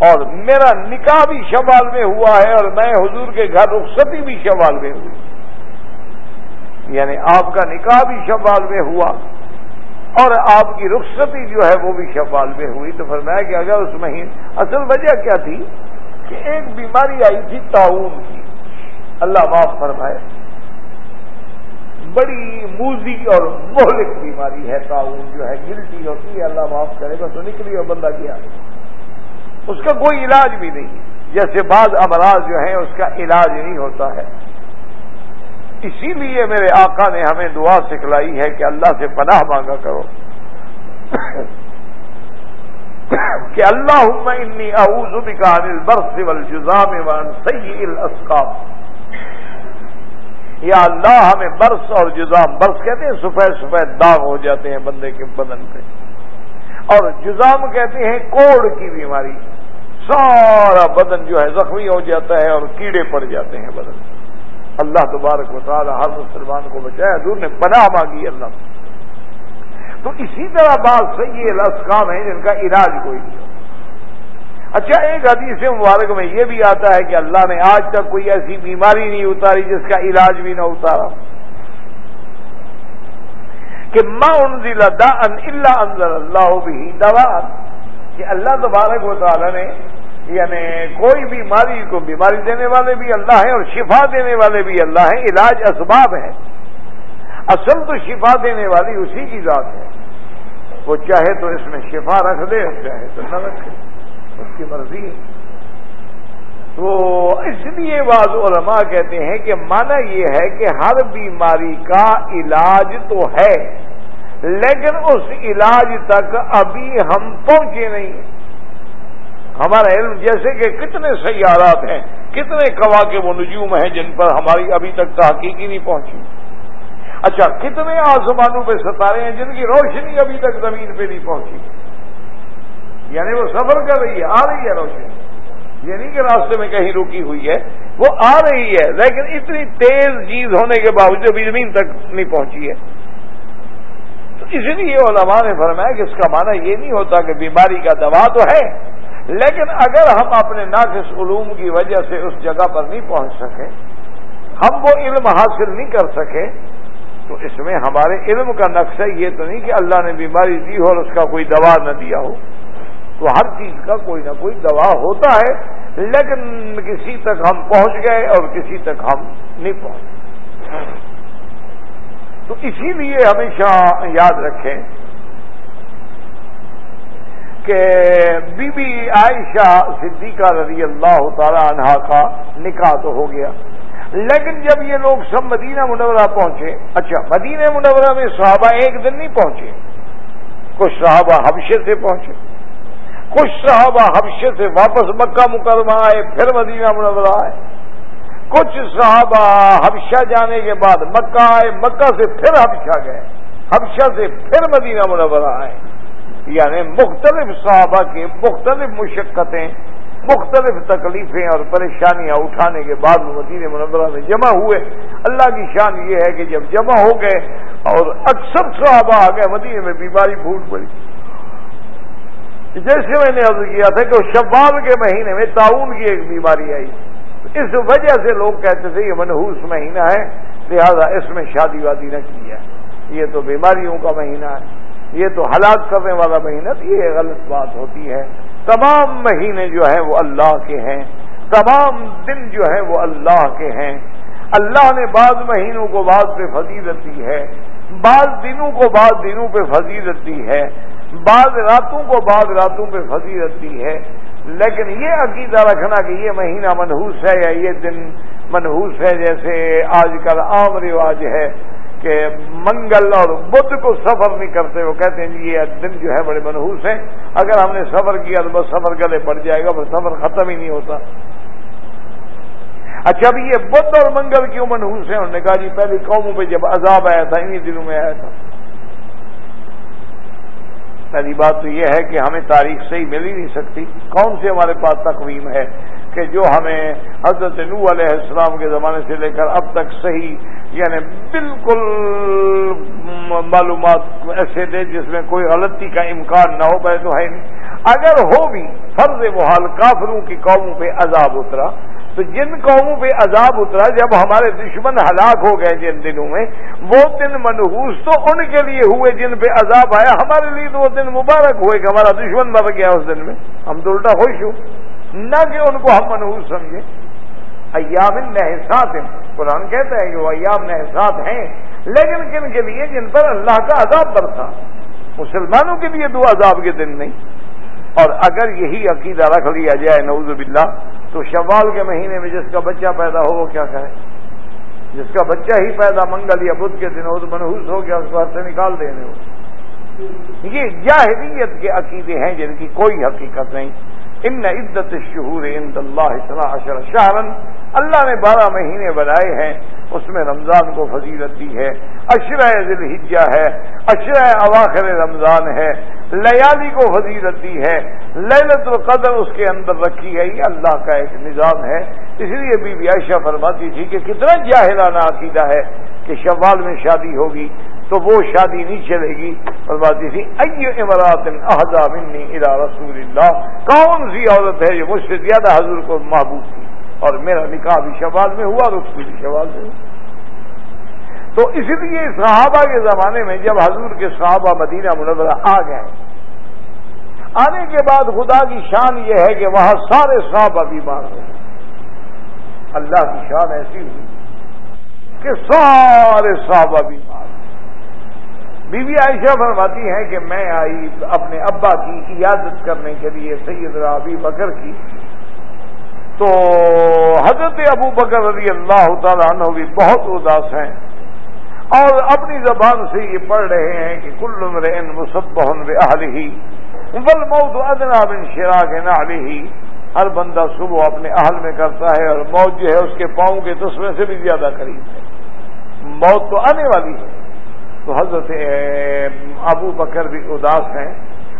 اور میرا نکاح بھی شوال میں ہوا ہے اور میں حضور کے گھر رخصتی بھی شوال میں ہوئی۔ یعنی آپ کا نکاح بھی شوال میں ہوا۔ اور آپ کی رخصتی جو ہے وہ بھی شوال میں ہوئی تو فرمایا کہ اگر اس مہینے اصل وجہ کیا تھی؟ کہ ایک بیماری آئی تھی تعاون کی۔ اللہ معاف فرمائے۔ بڑی موزی اور مہلک بیماری ہے تعاون جو ہے، گلٹی ہوتی ہے، اللہ معاف کرے گا تو نکلی اور بندہ گیا۔ اس کا کوئی علاج بھی نہیں۔ جیسے بعض امراض جو ہیں، اس کا علاج نہیں ہوتا ہے۔ اسی لیے میرے آقا نے ہمیں دعا سکھلائی ہے کہ اللہ سے پناہ مانگا کرو۔ کہ اللہ انی اعوذ بک عن البرص والجزام وعن سیئ الاسقام۔ یا اللہ، ہمیں برس اور جزام برس کہتے ہیں سفید سفید داغ ہو جاتے ہیں بندے کے بدن پہ۔ اور جزام کہتے ہیں کوڑ کی بیماری۔ سارا بدن جو ہے زخمی ہو جاتا ہے اور کیڑے پڑ جاتے ہیں بدن۔ اللہ تبارک و تعالی ہر مسلمان کو بچایا حضور نے پناہ مانگی اللہ تو اسی طرح بات صحیح الاسکام ہیں جن کا علاج کوئی نہیں اچھا ایک حدیث مبارک میں یہ بھی آتا ہے کہ اللہ نے آج تک کوئی ایسی بیماری نہیں اتاری جس کا علاج بھی نہ اتارا۔ کہ ماں انزل دا ان اللہ انزل اللہ بھی دوا کہ اللہ تبارک و تعالی نے یعنی کوئی بیماری کو بیماری دینے والے بھی اللہ ہیں اور شفا دینے والے بھی اللہ ہیں، علاج اسباب ہے اصل تو شفا دینے والی اسی کی ذات ہے۔ وہ چاہے تو اس میں شفا رکھ دے، چاہے تو نہ رکھے، اس کی مرضی ہے۔ تو اس لیے بعض علماء کہتے ہیں کہ مانا یہ ہے کہ ہر بیماری کا علاج تو ہے، لیکن اس علاج تک ابھی ہم پہنچے نہیں۔ ہمارا علم جیسے کہ کتنے سیارات ہیں، کتنے کوا کے وہ نجوم ہیں جن پر ہماری ابھی تک تحقیقی نہیں پہنچی۔ اچھا کتنے آسمانوں پہ ستارے ہیں جن کی روشنی ابھی تک زمین پہ نہیں پہنچی۔ یعنی وہ سفر کر رہی ہے، آ رہی ہے روشنی۔ یہ نہیں کہ راستے میں کہیں رکی ہوئی ہے، وہ آ رہی ہے، لیکن اتنی تیز چیز ہونے کے باوجود ابھی زمین تک نہیں پہنچی ہے۔ تو اس لیے علماء نے فرمایا کہ اس کا معنی یہ نہیں ہوتا کہ بیماری کا دوا تو ہے لیکن اگر ہم اپنے ناقص علوم کی وجہ سے اس جگہ پر نہیں پہنچ سکے، ہم وہ علم حاصل نہیں کر سکے، تو اس میں ہمارے علم کا نقشہ یہ تو نہیں کہ اللہ نے بیماری دی ہو اور اس کا کوئی دوا نہ دیا ہو۔ تو ہر چیز کا کوئی نہ کوئی دوا ہوتا ہے، لیکن کسی تک ہم پہنچ گئے اور کسی تک ہم نہیں پہنچ تو اسی لیے ہمیشہ یاد رکھیں کہ بی بی عائشہ صدیقہ رضی اللہ تعالی عنہا کا نکاح تو ہو گیا۔ لیکن جب یہ لوگ سب مدینہ منورہ پہنچے اچھا مدینہ منورہ میں صحابہ ایک دن نہیں پہنچے۔ کچھ صحابہ حبشے سے پہنچے۔ کچھ صحابہ حبشے سے واپس مکہ مکرمہ آئے، پھر مدینہ منورہ آئے۔ کچھ صحابہ حبشہ جانے کے بعد مکہ آئے، مکہ سے پھر حبشہ گئے۔ حبشہ سے پھر مدینہ منورہ آئے۔ یعنی مختلف صحابہ کی مختلف مشقتیں، مختلف تکلیفیں اور پریشانیاں اٹھانے کے بعد مدینہ منورہ میں جمع ہوئے۔ اللہ کی شان یہ ہے کہ جب جمع ہو گئے اور اکثر صحابہ آ گئے، مدینہ میں بیماری پھوٹ پڑی۔ جیسے میں نے عرض کیا تھا کہ شباب کے مہینے میں تعاون کی ایک بیماری آئی۔ اس وجہ سے لوگ کہتے تھے یہ منحوس مہینہ ہے، لہذا اس میں شادی وادی نہ کی ہے یہ تو بیماریوں کا مہینہ ہے۔ یہ تو ہلاک کرنے والا مہینہ یہ غلط بات ہوتی ہے۔ تمام مہینے جو ہیں وہ اللہ کے ہیں۔ تمام دن جو ہیں وہ اللہ کے ہیں۔ اللہ نے بعض مہینوں کو بعض پہ فضیلت دی ہے۔ بعض دنوں کو بعض دنوں پہ فضیلت دی ہے۔ بعض راتوں کو بعض راتوں پہ فضیلت دی ہے۔ لیکن یہ عقیدہ رکھنا کہ یہ مہینہ منحوس ہے یا یہ دن منحوس ہے، جیسے آج کل عام رواج ہے۔ کہ منگل اور بدھ کو سفر نہیں کرتے، وہ کہتے ہیں جی یہ دن جو ہے بڑے منحوس ہیں۔ اگر ہم نے سفر کیا تو بس سفر گلے پڑ جائے گا، بس سفر ختم ہی نہیں ہوتا۔ اچھا ابھی یہ بدھ اور منگل کیوں منحوس ہیں؟ انہوں نے کہا جی پہلی قوموں پہ جب عذاب آیا تھا، انہی دنوں میں آیا تھا۔ پہلی بات تو یہ ہے کہ ہمیں تاریخ صحیح مل ہی نہیں سکتی۔ کون سی ہمارے پاس تقویم ہے؟ کہ جو ہمیں حضرت نو علیہ السلام کے زمانے سے لے کر اب تک صحیح یعنی بالکل معلومات ایسے دے جس میں کوئی غلطی کا امکان نہ ہو پائے تو ہے نہیں۔ اگر ہو بھی فرض محال کافروں کی قوموں پہ عذاب اترا، تو جن قوموں پہ عذاب اترا، جب ہمارے دشمن ہلاک ہو گئے جن دنوں میں، وہ دن منحوس تو ان کے لیے ہوئے جن پہ عذاب آیا، ہمارے لیے تو وہ دن مبارک ہوئے کہ ہمارا دشمن مر گیا اس دن میں۔ ہم تو الٹا خوش ہوں۔ نہ کہ ان کو ہم منحوس سمجھیں۔ ایام نحسات قرآن کہتا ہے کہ وہ ایام نحسات ہیں، لیکن کن کے لیے؟ جن پر اللہ کا عذاب برتا مسلمانوں کے لیے دو عذاب کے دن نہیں۔ اور اگر یہی عقیدہ رکھ لیا جائے، نعوذ باللہ، تو شوال کے مہینے میں جس کا بچہ پیدا ہو، وہ کیا کہے جس کا بچہ ہی پیدا منگل یا بدھ کے دن ہو، تو منحوس ہو گیا اس کو سے نکال دینے ہو۔ یہ جاہلیت کے عقیدے ہیں جن کی کوئی حقیقت نہیں۔ ان عدت شہور عند اللہ عشر شہرن اللہ نے بارہ مہینے بنائے ہیں، اس میں رمضان کو فضیلت دی ہے اشرہ ذلحجہ ہے اشرہ اواخر رمضان ہے، لیالی کو فضیلت دی ہے للت القدر اس کے اندر رکھی ہے، یہ اللہ کا ایک نظام ہے۔ اس لیے بی بی عائشہ فرماتی تھی کہ کتنا جاہرانہ عقیدہ ہے کہ شوال میں شادی ہوگی تو وہ شادی نہیں چلے گی۔ فرماتی تھی ائی امرات احدا منی الا رسول اللہ کون سی عورت ہے جو مجھ سے زیادہ حضور کو محبوب تھی؟ اور میرا نکاح بھی شوال میں ہوا اور اس کی بھی شوال میں ہوا۔ تو اس لیے صحابہ کے زمانے میں جب حضور کے صحابہ مدینہ منورہ آ گئے، آنے کے بعد خدا کی شان یہ ہے کہ وہاں سارے صحابہ بیمار ہوئے اللہ کی شان ایسی ہوئی کہ سارے صحابہ بیمار۔ بی بی عائشہ فرماتی ہیں کہ میں آئی اپنے ابا کی عیادت کرنے کے لیے سید ابی بکر کی۔ تو حضرت ابو بکر رضی اللہ تعالیٰ عنہ بھی بہت اداس ہیں اور اپنی زبان سے یہ پڑھ رہے ہیں کہ کل عمر ان مصب ہی بل موت ادنا بن شراغ نہ ہی ہر بندہ صبح اپنے اہل میں کرتا ہے اور موت جو ہے اس کے پاؤں کے تسمے سے بھی زیادہ قریب ہے۔ موت تو آنے والی ہے۔ تو حضرت ابو بکر بھی اداس ہیں۔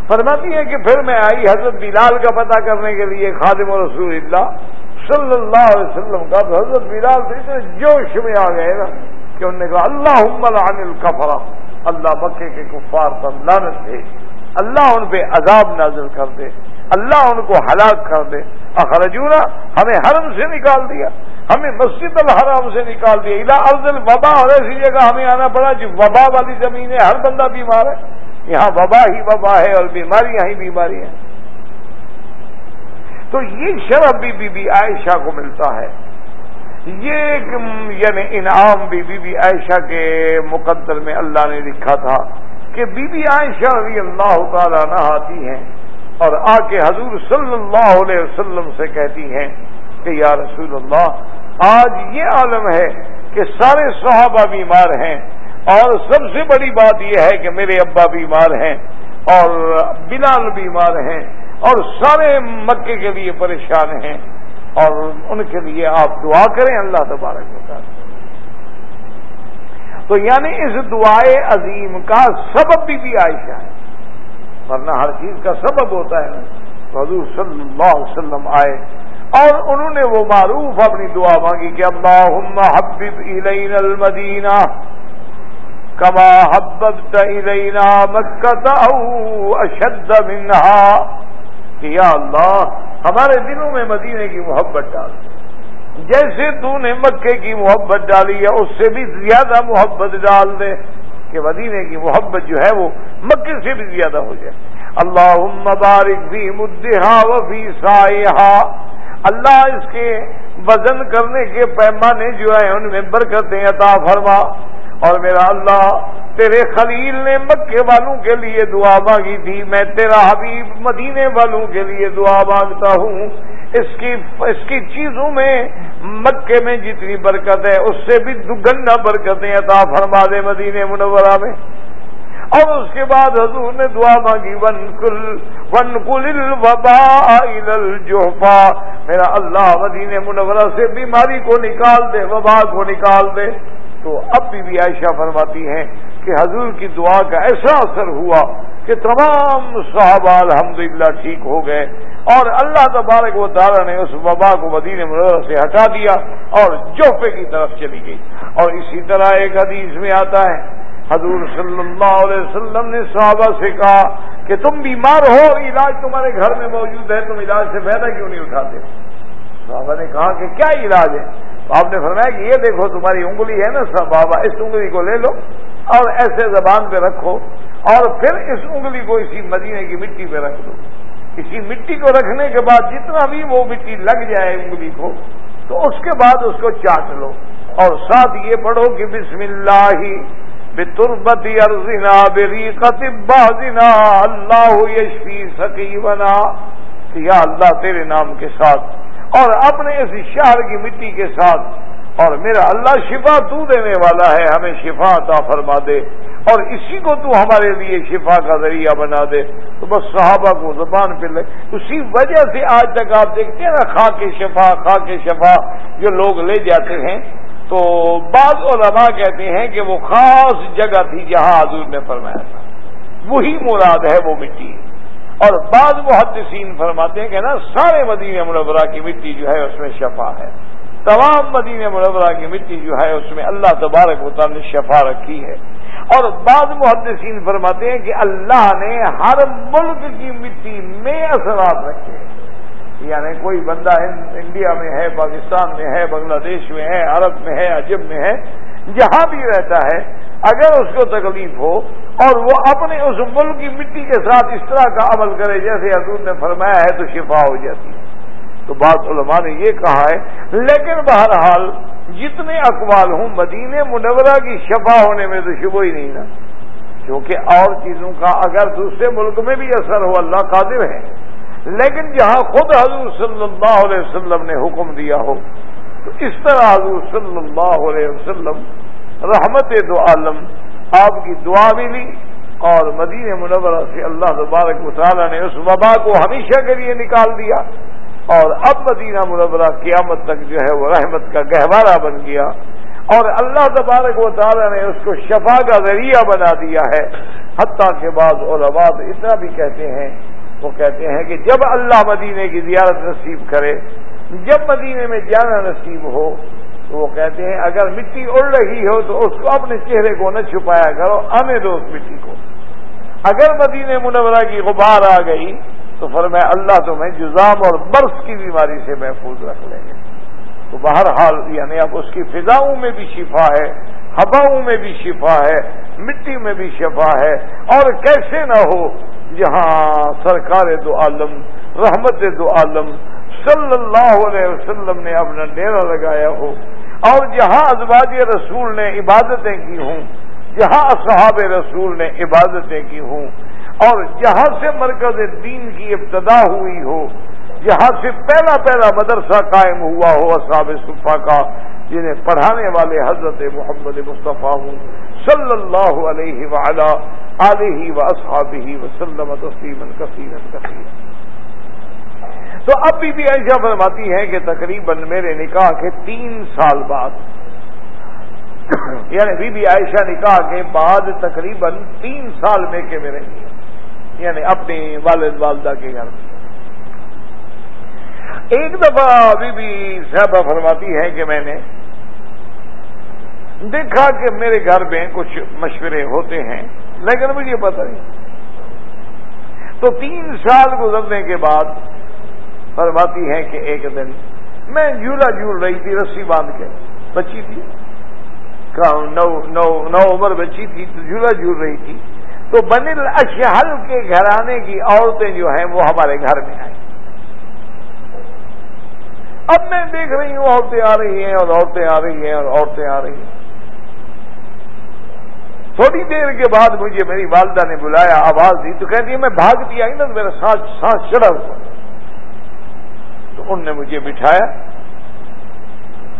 فرماتی ہے کہ پھر میں آئی حضرت بلال کا پتہ کرنے کے لیے، خادم رسول اللہ صلی اللہ علیہ وسلم کا۔ تو حضرت بلال سے اتنے جوش میں آ گئے نا کہ انہوں نے کہا اللہ عن الکفرا اللہ مکے کے کفار پر لانت دے۔ اللہ ان پہ عذاب نازل کر دے۔ اللہ ان کو ہلاک کر دے۔ اخرجورا ہمیں حرم سے نکال دیا۔ ہمیں مسجد الحرام سے نکال دیا۔ الا افضل وبا اور ایسی جگہ ہمیں آنا پڑا جو وبا والی زمین ہے۔ ہر بندہ بیمار ہے۔ یہاں وبا ہی وبا ہے اور بیماریاں ہی بیماری ہیں تو یہ شرف بھی بی بی عائشہ کو ملتا ہے۔ یہ یعنی انعام بھی بی بی عائشہ کے مقدر میں اللہ نے لکھا تھا کہ بی بی عائشہ رضی اللہ تعالیٰ نہ آتی ہیں۔ اور آ کے حضور صلی اللہ علیہ وسلم سے کہتی ہیں کہ یا رسول اللہ، آج یہ عالم ہے کہ سارے صحابہ بیمار ہیں اور سب سے بڑی بات یہ ہے کہ میرے ابا بیمار ہیں اور بلال بیمار ہیں اور سارے مکے کے لیے پریشان ہیں اور ان کے لیے آپ دعا کریں اللہ تبارک بتا تو یعنی اس دعائے عظیم کا سبب بھی بھی عائشہ ہے۔ ورنہ ہر چیز کا سبب ہوتا ہے۔ حضور صلی اللہ علیہ وسلم آئے اور انہوں نے وہ معروف اپنی دعا مانگی کہ اللہم حبب الین المدینہ کما حببت الینا مکہ او اشد منہا کہ یا اللہ ہمارے دلوں میں مدینے کی محبت ڈال۔ جیسے تو نے مکے کی محبت ڈالی ہے، اس سے بھی زیادہ محبت ڈال دے۔ کہ مدینے کی محبت جو ہے وہ مکے سے بھی زیادہ ہو جائے۔ اللہ مبارک بھی مدحا و بھی سایہ اللہ اس کے وزن کرنے کے پیمانے جو ہیں ان میں برکتیں عطا فرما۔ اور میرا اللہ، تیرے خلیل نے مکے والوں کے لیے دعا مانگی تھی۔ میں تیرا حبیب مدینے والوں کے لیے دعا مانگتا ہوں۔ اس کی اس کی چیزوں میں مکے میں جتنی برکت ہے، اس سے بھی دگنا برکتیں عطا فرما دے مدینے منورہ میں۔ اور اس کے بعد حضور نے دعا مانگی ون کل ون کل وبا الجوفا میرا اللہ مدینے منورہ سے بیماری کو نکال دے، وبا کو نکال دے۔ تو اب بھی, بھی عائشہ فرماتی ہیں کہ حضور کی دعا کا ایسا اثر ہوا کہ تمام صحابہ الحمدللہ ٹھیک ہو گئے اور اللہ تبارک و تعالیٰ نے اس وبا کو مدینہ منورہ سے ہٹا دیا اور جوفے کی طرف چلی گئی اور اسی طرح ایک حدیث میں آتا ہے حضور صلی اللہ علیہ وسلم نے صحابہ سے کہا کہ تم بیمار ہو علاج تمہارے گھر میں موجود ہے تم علاج سے فائدہ کیوں نہیں اٹھاتے؟ صحابہ نے کہا کہ کیا علاج ہے؟ آپ نے فرمایا کہ یہ دیکھو تمہاری انگلی ہے نا، سب بابا، اس انگلی کو لے لو اور ایسے زبان پہ رکھو اور پھر اس انگلی کو اسی مدینے کی مٹی پہ رکھ دو۔ اسی مٹی کو رکھنے کے بعد جتنا بھی وہ مٹی لگ جائے انگلی کو، تو اس کے بعد اس کو چاٹ لو۔ اور ساتھ یہ پڑھو کہ بسم اللہ ہی بتربتی ارزنا بری قطب بازنا، اللہ یشفی سکی بنا یا اللہ تیرے نام کے ساتھ اور اپنے اس شہر کی مٹی کے ساتھ اور میرا اللہ شفا تو دینے والا ہے، ہمیں شفا عطا فرما دے۔ اور اسی کو تو ہمارے لیے شفا کا ذریعہ بنا دے۔ تو بس صحابہ کو زبان پہ لے۔ اسی وجہ سے آج تک آپ دیکھتے ہیں نا خا کے شفا خا کے شفا جو لوگ لے جاتے ہیں۔ تو بعض علماء کہتے ہیں کہ وہ خاص جگہ تھی جہاں حضور نے فرمایا تھا۔ وہی مراد ہے وہ مٹی۔ اور بعض محدثین فرماتے ہیں کہ نا، سارے مدینہ منورہ کی مٹی جو ہے اس میں شفا ہے۔ تمام مدینہ منورہ کی مٹی جو ہے اس میں اللہ تبارک وطالع نے شفا رکھی ہے۔ اور بعض محدثین فرماتے ہیں کہ اللہ نے ہر ملک کی مٹی میں اثرات رکھے یعنی کوئی بندہ انڈیا میں ہے، پاکستان میں ہے، بنگلہ دیش میں ہے، عرب میں ہے، عجب میں ہے، جہاں بھی رہتا ہے اگر اس کو تکلیف ہو اور وہ اپنے اس ملک کی مٹی کے ساتھ اس طرح کا عمل کرے، جیسے حضور نے فرمایا ہے، تو شفا ہو جاتی ہے۔ تو بعض علماء نے یہ کہا ہے، لیکن بہرحال جتنے اقوال ہوں، مدینہ منورہ کی شفا ہونے میں تو شبہ ہی نہیں نا۔ کیونکہ اور چیزوں کا اگر دوسرے ملک میں بھی اثر ہو، اللہ قادر ہے۔ لیکن جہاں خود حضور صلی اللہ علیہ وسلم نے حکم دیا ہو، تو اس طرح حضور صلی اللہ علیہ وسلم رحمت دو عالم، آپ کی دعا بھی لی اور مدین منورہ سے اللہ تبارک مطالعہ نے اس وبا کو ہمیشہ کے لیے نکال دیا اور اب مدینہ منورہ قیامت تک جو ہے وہ رحمت کا گہوارہ بن گیا اور اللہ تبارک و تعالیٰ نے اس کو شفا کا ذریعہ بنا دیا ہے۔ حتیٰ کے بعد علماء اتنا بھی کہتے ہیں، وہ کہتے ہیں کہ جب اللہ مدینے کی زیارت نصیب کرے، جب مدینے میں جانا نصیب ہو تو وہ کہتے ہیں، اگر مٹی اڑ رہی ہو تو اس کو اپنے چہرے کو نہ چھپایا کرو آنے دو اس مٹی کو۔ اگر مدینے منورہ کی غبار آ گئی تو پھر میں اللہ تمہیں جزام اور برف کی بیماری سے محفوظ رکھ لیں گے۔ تو بہرحال یعنی اب اس کی فضاؤں میں بھی شفا ہے، ہواؤں میں بھی شفا ہے، مٹی میں بھی شفا ہے۔ اور کیسے نہ ہو، جہاں سرکار دو عالم، رحمت دو عالم صلی اللہ علیہ وسلم نے اپنا ڈیرا لگایا ہو اور جہاں ازواج رسول نے عبادتیں کی ہوں، جہاں اصحاب رسول نے عبادتیں کی ہوں، اور جہاں سے مرکز دین کی ابتدا ہوئی ہو، جہاں سے پہلا پہلا مدرسہ قائم ہوا ہو اصحاب صفا کا، جنہیں پڑھانے والے حضرت محمد مصطفیٰ ہوں۔ صلی اللہ علیہ وعلا علیہ و اصحابہ وسلم تسلیم کثیر کثیر تو اب بھی بھی ایسا فرماتی ہے کہ تقریباً میرے نکاح کے تین سال بعد یعنی بی بی عائشہ نکاح کے بعد تقریباً تین سال میں کے میں رہی یعنی اپنی والد والدہ کے گھر میں۔ ایک دفعہ بی بی صاحبہ فرماتی ہے کہ میں نے دیکھا کہ میرے گھر میں کچھ مشورے ہوتے ہیں، لیکن مجھے پتہ نہیں۔ تو تین سال گزرنے کے بعد فرماتی ہے کہ ایک دن میں جھولا جھول رہی تھی، رسی باندھ کے، بچی تھی۔ نو نو نو عمر بچی تھی، تو جھولا جھول رہی تھی۔ تو بنل اشہل کے گھرانے کی عورتیں جو ہیں، وہ ہمارے گھر میں آئیں۔ اب میں دیکھ رہی ہوں، عورتیں آ رہی ہیں اور عورتیں آ رہی ہیں اور عورتیں آ رہی ہیں۔ تھوڑی دیر کے بعد مجھے میری والدہ نے بلایا، آواز دی تو کہتی ہے، میں بھاگتی آئی نا تو میرا سانس سانس چڑھا ہوا۔ تو ان نے مجھے بٹھایا۔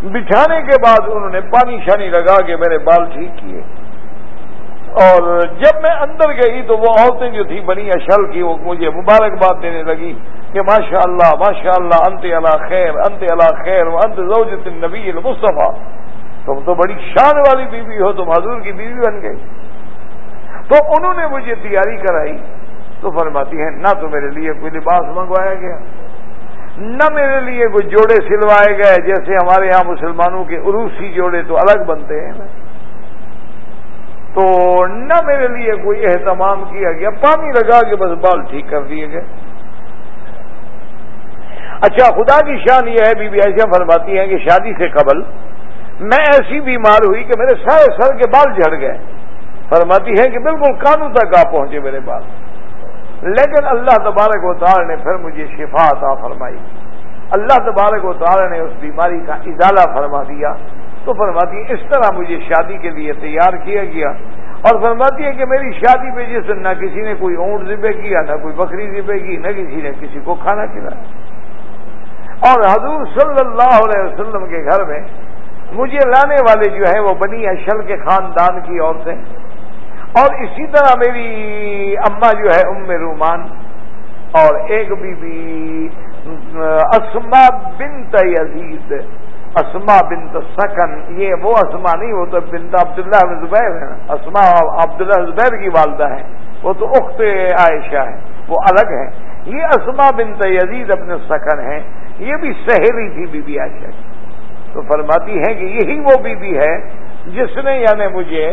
بٹھانے کے بعد انہوں نے پانی شانی لگا کے میرے بال ٹھیک کیے۔ اور جب میں اندر گئی تو وہ عورتیں جو تھی بنی اشل کی، وہ مجھے مبارکباد دینے لگی کہ ماشاء اللہ ماشاء اللہ انت اللہ خیر، انت اللہ خیر انت زوجت النبی المصطفیٰ۔ تم تو بڑی شان والی بیوی ہو، تم حضور کی بیوی بن گئی۔ تو انہوں نے مجھے تیاری کرائی۔ تو فرماتی ہیں، نہ تو میرے لیے کوئی لباس منگوایا گیا۔ نہ میرے لیے کوئی جوڑے سلوائے گئے جیسے ہمارے یہاں مسلمانوں کے عروسی جوڑے تو الگ بنتے ہیں تو نہ میرے لیے کوئی اہتمام کیا گیا، پانی لگا کے بس بال ٹھیک کر دیے گئے۔ اچھا خدا کی شان یہ ہے بی بی ایسا فرماتی ہے کہ شادی سے قبل میں ایسی بیمار ہوئی کہ میرے سارے سر کے بال جھڑ گئے۔ فرماتی ہے کہ بالکل کانوں تک آ پہنچے میرے بال۔ لیکن اللہ تبارک و تعالی نے پھر مجھے شفا عطا فرمائی۔ اللہ تبارک و تعالی نے اس بیماری کا ازالہ فرما دیا۔ تو فرماتی ہے اس طرح مجھے شادی کے لیے تیار کیا گیا۔ اور فرماتی ہے کہ میری شادی پہ جس نہ کسی نے کوئی اونٹ ذبے کیا، نہ کوئی بکری ذبے کی، نہ کسی نے کسی کو کھانا کھلایا۔ اور حضور صلی اللہ علیہ وسلم کے گھر میں مجھے لانے والے جو ہیں، وہ بنی اشل کے خاندان کی عورتیں۔ اور اسی طرح میری اما جو ہے، ام رومان اور ایک بی بی اسما بنت یزید اسما بنت سکن، یہ وہ اسما نہیں، وہ تو بنت عبداللہ زبیر ہے اسما عبداللہ زبیر کی والدہ ہے وہ تو اخت عائشہ ہے وہ الگ ہے یہ اسما بنت یزید اپنے سکن ہے یہ بھی سہیلی تھی بی بی عائشہ کی۔ تو فرماتی ہے کہ یہی وہ بی بی ہے جس نے یعنی مجھے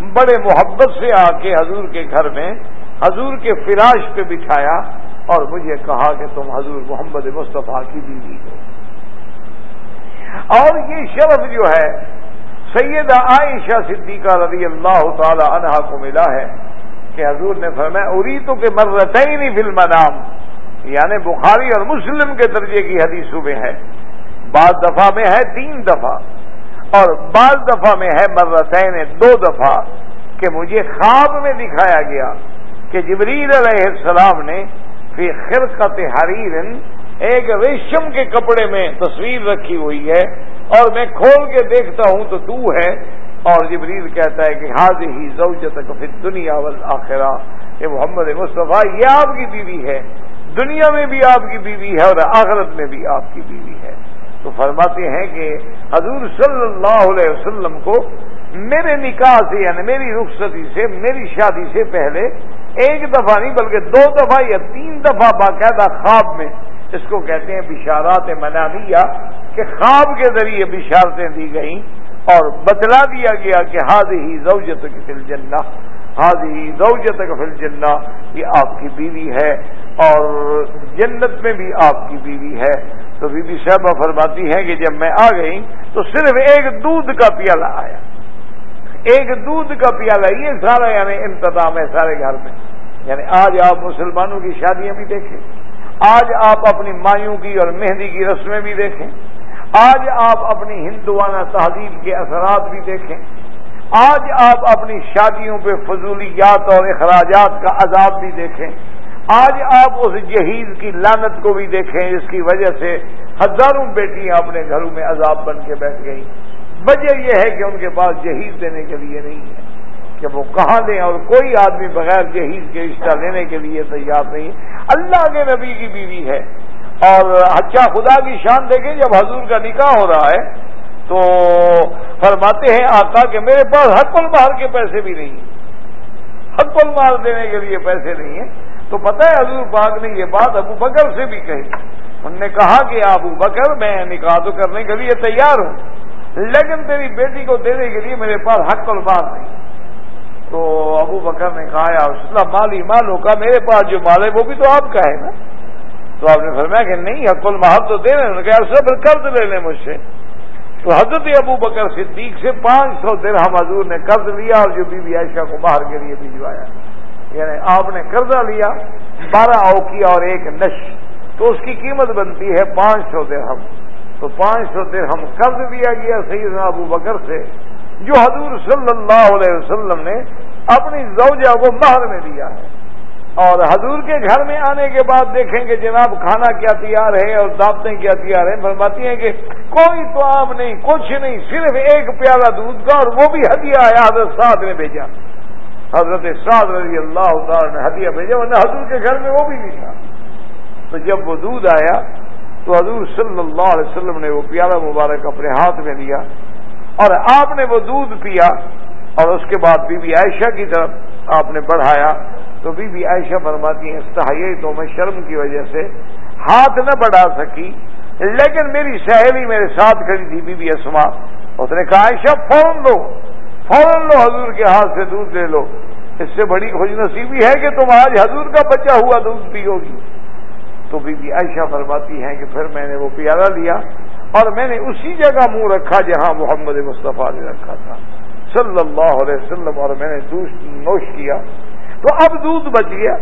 بڑے محبت سے آ کے حضور کے گھر میں حضور کے فراش پہ بٹھایا اور مجھے کہا کہ تم حضور محمد مصطفیٰ کی بیوی ہو۔ اور یہ شرف جو ہے، سیدہ عائشہ صدیقہ رضی اللہ تعالی عنہا کو ملا ہے کہ حضور نے فرمایا اری تو کہ مرتیں فلم نام یعنی بخاری اور مسلم کے درجے کی حدیثوں میں ہے۔ بعض دفعہ میں ہے، تین دفعہ۔ اور بعض دفعہ میں ہے مرتین دو دفعہ کہ مجھے خواب میں دکھایا گیا کہ جبریل علیہ السلام نے فی خرقت حریر ایک ریشم کے کپڑے میں تصویر رکھی ہوئی ہے اور میں کھول کے دیکھتا ہوں تو تو ہے اور جبریل کہتا ہے کہ حاض ہی زوجت پھر دنیا والآخرہ یہ محمد مصطفیٰ، یہ آپ کی بیوی ہے، دنیا میں بھی آپ کی بیوی ہے اور آخرت میں بھی آپ کی بیوی ہے۔ تو فرماتے ہیں کہ حضور صلی اللہ علیہ وسلم کو میرے نکاح سے یعنی میری رخصتی سے، میری شادی سے پہلے ایک دفعہ نہیں بلکہ دو دفعہ یا تین دفعہ باقاعدہ خواب میں اس کو کہتے ہیں بشارات منامیہ کہ خواب کے ذریعے بشارتیں دی گئیں اور بتلا دیا گیا کہ حاض ہی زوجت کی فل جنہ حاض ہی زوجت کا فل جنہ یہ آپ کی بیوی ہے اور جنت میں بھی آپ کی بیوی ہے۔ تو بی بی صاحبہ فرماتی ہیں کہ جب میں آ گئی تو صرف ایک دودھ کا پیالہ آیا۔ ایک دودھ کا پیالہ، یہ سارا یعنی انتظام ہے سارے گھر میں۔ یعنی آج آپ مسلمانوں کی شادیاں بھی دیکھیں۔ آج آپ اپنی مایوں کی اور مہندی کی رسمیں بھی دیکھیں۔ آج آپ اپنی ہندوانہ تہذیب کے اثرات بھی دیکھیں۔ آج آپ اپنی شادیوں پہ فضولیات اور اخراجات کا عذاب بھی دیکھیں۔ آج آپ اس جہیز کی لانت کو بھی دیکھیں، جس کی وجہ سے ہزاروں بیٹیاں اپنے گھروں میں عذاب بن کے بیٹھ گئیں۔ وجہ یہ ہے کہ ان کے پاس جہیز دینے کے لیے نہیں ہے۔ کہ وہ کہاں دیں اور کوئی آدمی بغیر جہیز کے رشتہ لینے کے لیے تیار نہیں اللہ کے نبی کی بیوی ہے۔ اور اچھا خدا کی شان دیکھیں، جب حضور کا نکاح ہو رہا ہے، تو فرماتے ہیں آقا کہ میرے پاس حق المار کے پیسے بھی نہیں ہیں۔ حق المار دینے کے لیے پیسے نہیں ہیں۔ تو پتہ ہے حضور پاک نے یہ بات ابو بکر سے بھی کہی۔ انہوں نے کہا کہ ابو بکر، میں نکاح تو کرنے کے لیے تیار ہوں، لیکن تیری بیٹی کو دینے کے لیے میرے پاس حق الباغ نہیں۔ تو ابو بکر نے کہا، یا اللہ، مالی مال ہوگا میرے پاس جو مال ہے، وہ بھی تو آپ کا ہے نا؟ تو آپ نے فرمایا کہ نہیں، حق المحب تو دے رہے کہا پھر قرض لے لیں مجھ سے۔ تو حضرت ابو بکر صدیق سے پانچ سو درہم حضور نے قرض لیا اور جو بی بی عائشہ کو باہر کے لیے بھجوایا۔ یعنی آپ نے قرضہ لیا، بارہ اوکی اور ایک نش، تو اس کی قیمت بنتی ہے پانچ سو درہم۔ تو پانچ سو درہم قرض دیا گیا سیدنا ابو بکر سے، جو حضور صلی اللہ علیہ وسلم نے اپنی زوجہ کو مہر میں دیا ہے۔ اور حضور کے گھر میں آنے کے بعد دیکھیں گے جناب کھانا کیا تیار ہے اور دعوتیں کیا تیار ہیں، فرماتی ہیں کہ کوئی تو آپ نہیں، کچھ نہیں، صرف ایک پیالہ دودھ کا اور وہ بھی ہدیہ آیا حضرت صاحب نے بھیجا۔ حضرت سعد رضی اللہ تعالی نے ہدیہ بھیجا، ورنہ حضور کے گھر میں وہ بھی نہیں تھا۔ تو جب وہ دودھ آیا، تو حضور صلی اللہ علیہ وسلم نے وہ پیالہ مبارک اپنے ہاتھ میں لیا اور آپ نے وہ دودھ پیا اور اس کے بعد بی بی عائشہ کی طرف آپ نے بڑھایا۔ تو بی بی عائشہ فرماتی ہیں استحیے تو میں شرم کی وجہ سے ہاتھ نہ بڑھا سکی، لیکن میری سہیلی میرے ساتھ کھڑی تھی بی بی اسما۔ اس نے کہا، عائشہ فون دو۔ فوراً لو حضور کے ہاتھ سے دودھ لے لو۔ اس سے بڑی خوش نصیبی ہے کہ تم آج حضور کا بچہ ہوا دودھ پیو گی۔ تو بی بی عائشہ فرماتی ہیں کہ پھر میں نے وہ پیارا لیا اور میں نے اسی جگہ منہ رکھا جہاں محمد مصطفیٰ نے رکھا تھا۔ صلی اللہ علیہ وسلم، اور میں نے دودھ نوش کیا۔ تو اب دودھ بچ گیا۔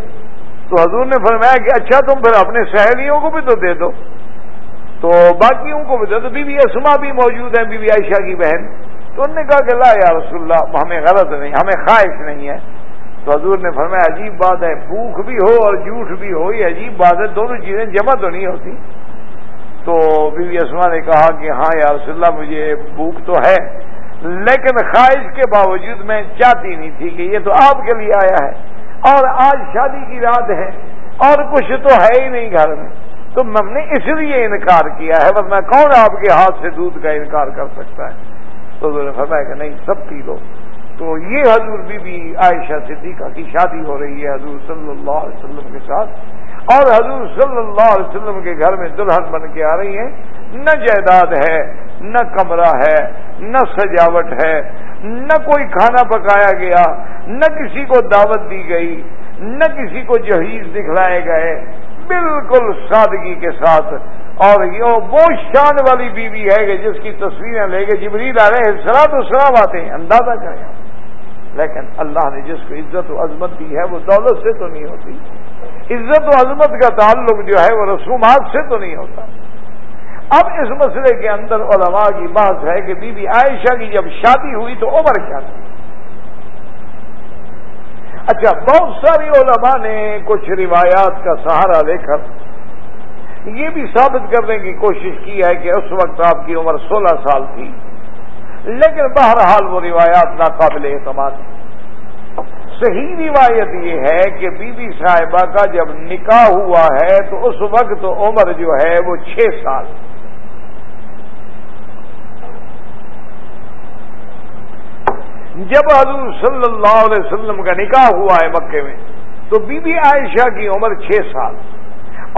تو حضور نے فرمایا کہ اچھا تم پھر اپنے سہیلیوں کو بھی تو دے دو۔ تو باقیوں کو بتا تو بی بی اسما بھی موجود ہیں، بی بی عائشہ کی بہن۔ تو انہوں نے کہا کہ لا یا رسول اللہ ہمیں غلط نہیں، ہمیں خواہش نہیں ہے۔ تو حضور نے فرمایا، عجیب بات ہے، بھوک بھی ہو اور جھوٹ بھی ہو، یہ عجیب بات ہے، دونوں چیزیں جمع تو نہیں ہوتی۔ تو بی بی اسما نے کہا کہ ہاں یا رسول اللہ، مجھے بھوک تو ہے، لیکن خواہش کے باوجود میں چاہتی نہیں تھی کہ یہ تو آپ کے لیے آیا ہے۔ اور آج شادی کی رات ہے، اور کچھ تو ہے ہی نہیں گھر میں۔ تو ہم نے اس لیے انکار کیا ہے، ورنہ کون آپ کے ہاتھ سے دودھ کا انکار کر سکتا ہے؟ تو انہوں نے فرمایا کہ نہیں، سب پی لو۔ تو یہ حضور بی بی عائشہ صدیقہ کی شادی ہو رہی ہے حضور صلی اللہ علیہ وسلم کے ساتھ۔ اور حضور صلی اللہ علیہ وسلم کے گھر میں دلہن بن کے آ رہی ہیں۔ نہ جائیداد ہے، نہ کمرہ ہے، نہ سجاوٹ ہے، نہ کوئی کھانا پکایا گیا، نہ کسی کو دعوت دی گئی، نہ کسی کو جہیز دکھلائے گئے۔ بالکل سادگی کے ساتھ اور یہ وہ شان والی بیوی ہے کہ جس کی تصویریں لے کے جبریل آ رہے ہیں سرا تو سراب آتے ہیں، اندازہ کریں۔ لیکن اللہ نے جس کو عزت و عظمت دی ہے، وہ دولت سے تو نہیں ہوتی۔ عزت و عظمت کا تعلق جو ہے، وہ رسومات سے تو نہیں ہوتا۔ اب اس مسئلے کے اندر علماء کی بات ہے کہ بی بی عائشہ کی جب شادی ہوئی تو عمر کیا تھی؟ اچھا بہت ساری علماء نے کچھ روایات کا سہارا لے کر یہ بھی ثابت کرنے کی کوشش کی ہے کہ اس وقت آپ کی عمر سولہ سال تھی۔ لیکن بہرحال وہ روایات ناقابل اعتماد صحیح روایت یہ ہے کہ بی بی صاحبہ کا جب نکاح ہوا ہے تو اس وقت عمر جو ہے وہ چھ سال۔ جب حضور صلی اللہ علیہ وسلم کا نکاح ہوا ہے مکے میں تو بی بی عائشہ کی عمر چھ سال۔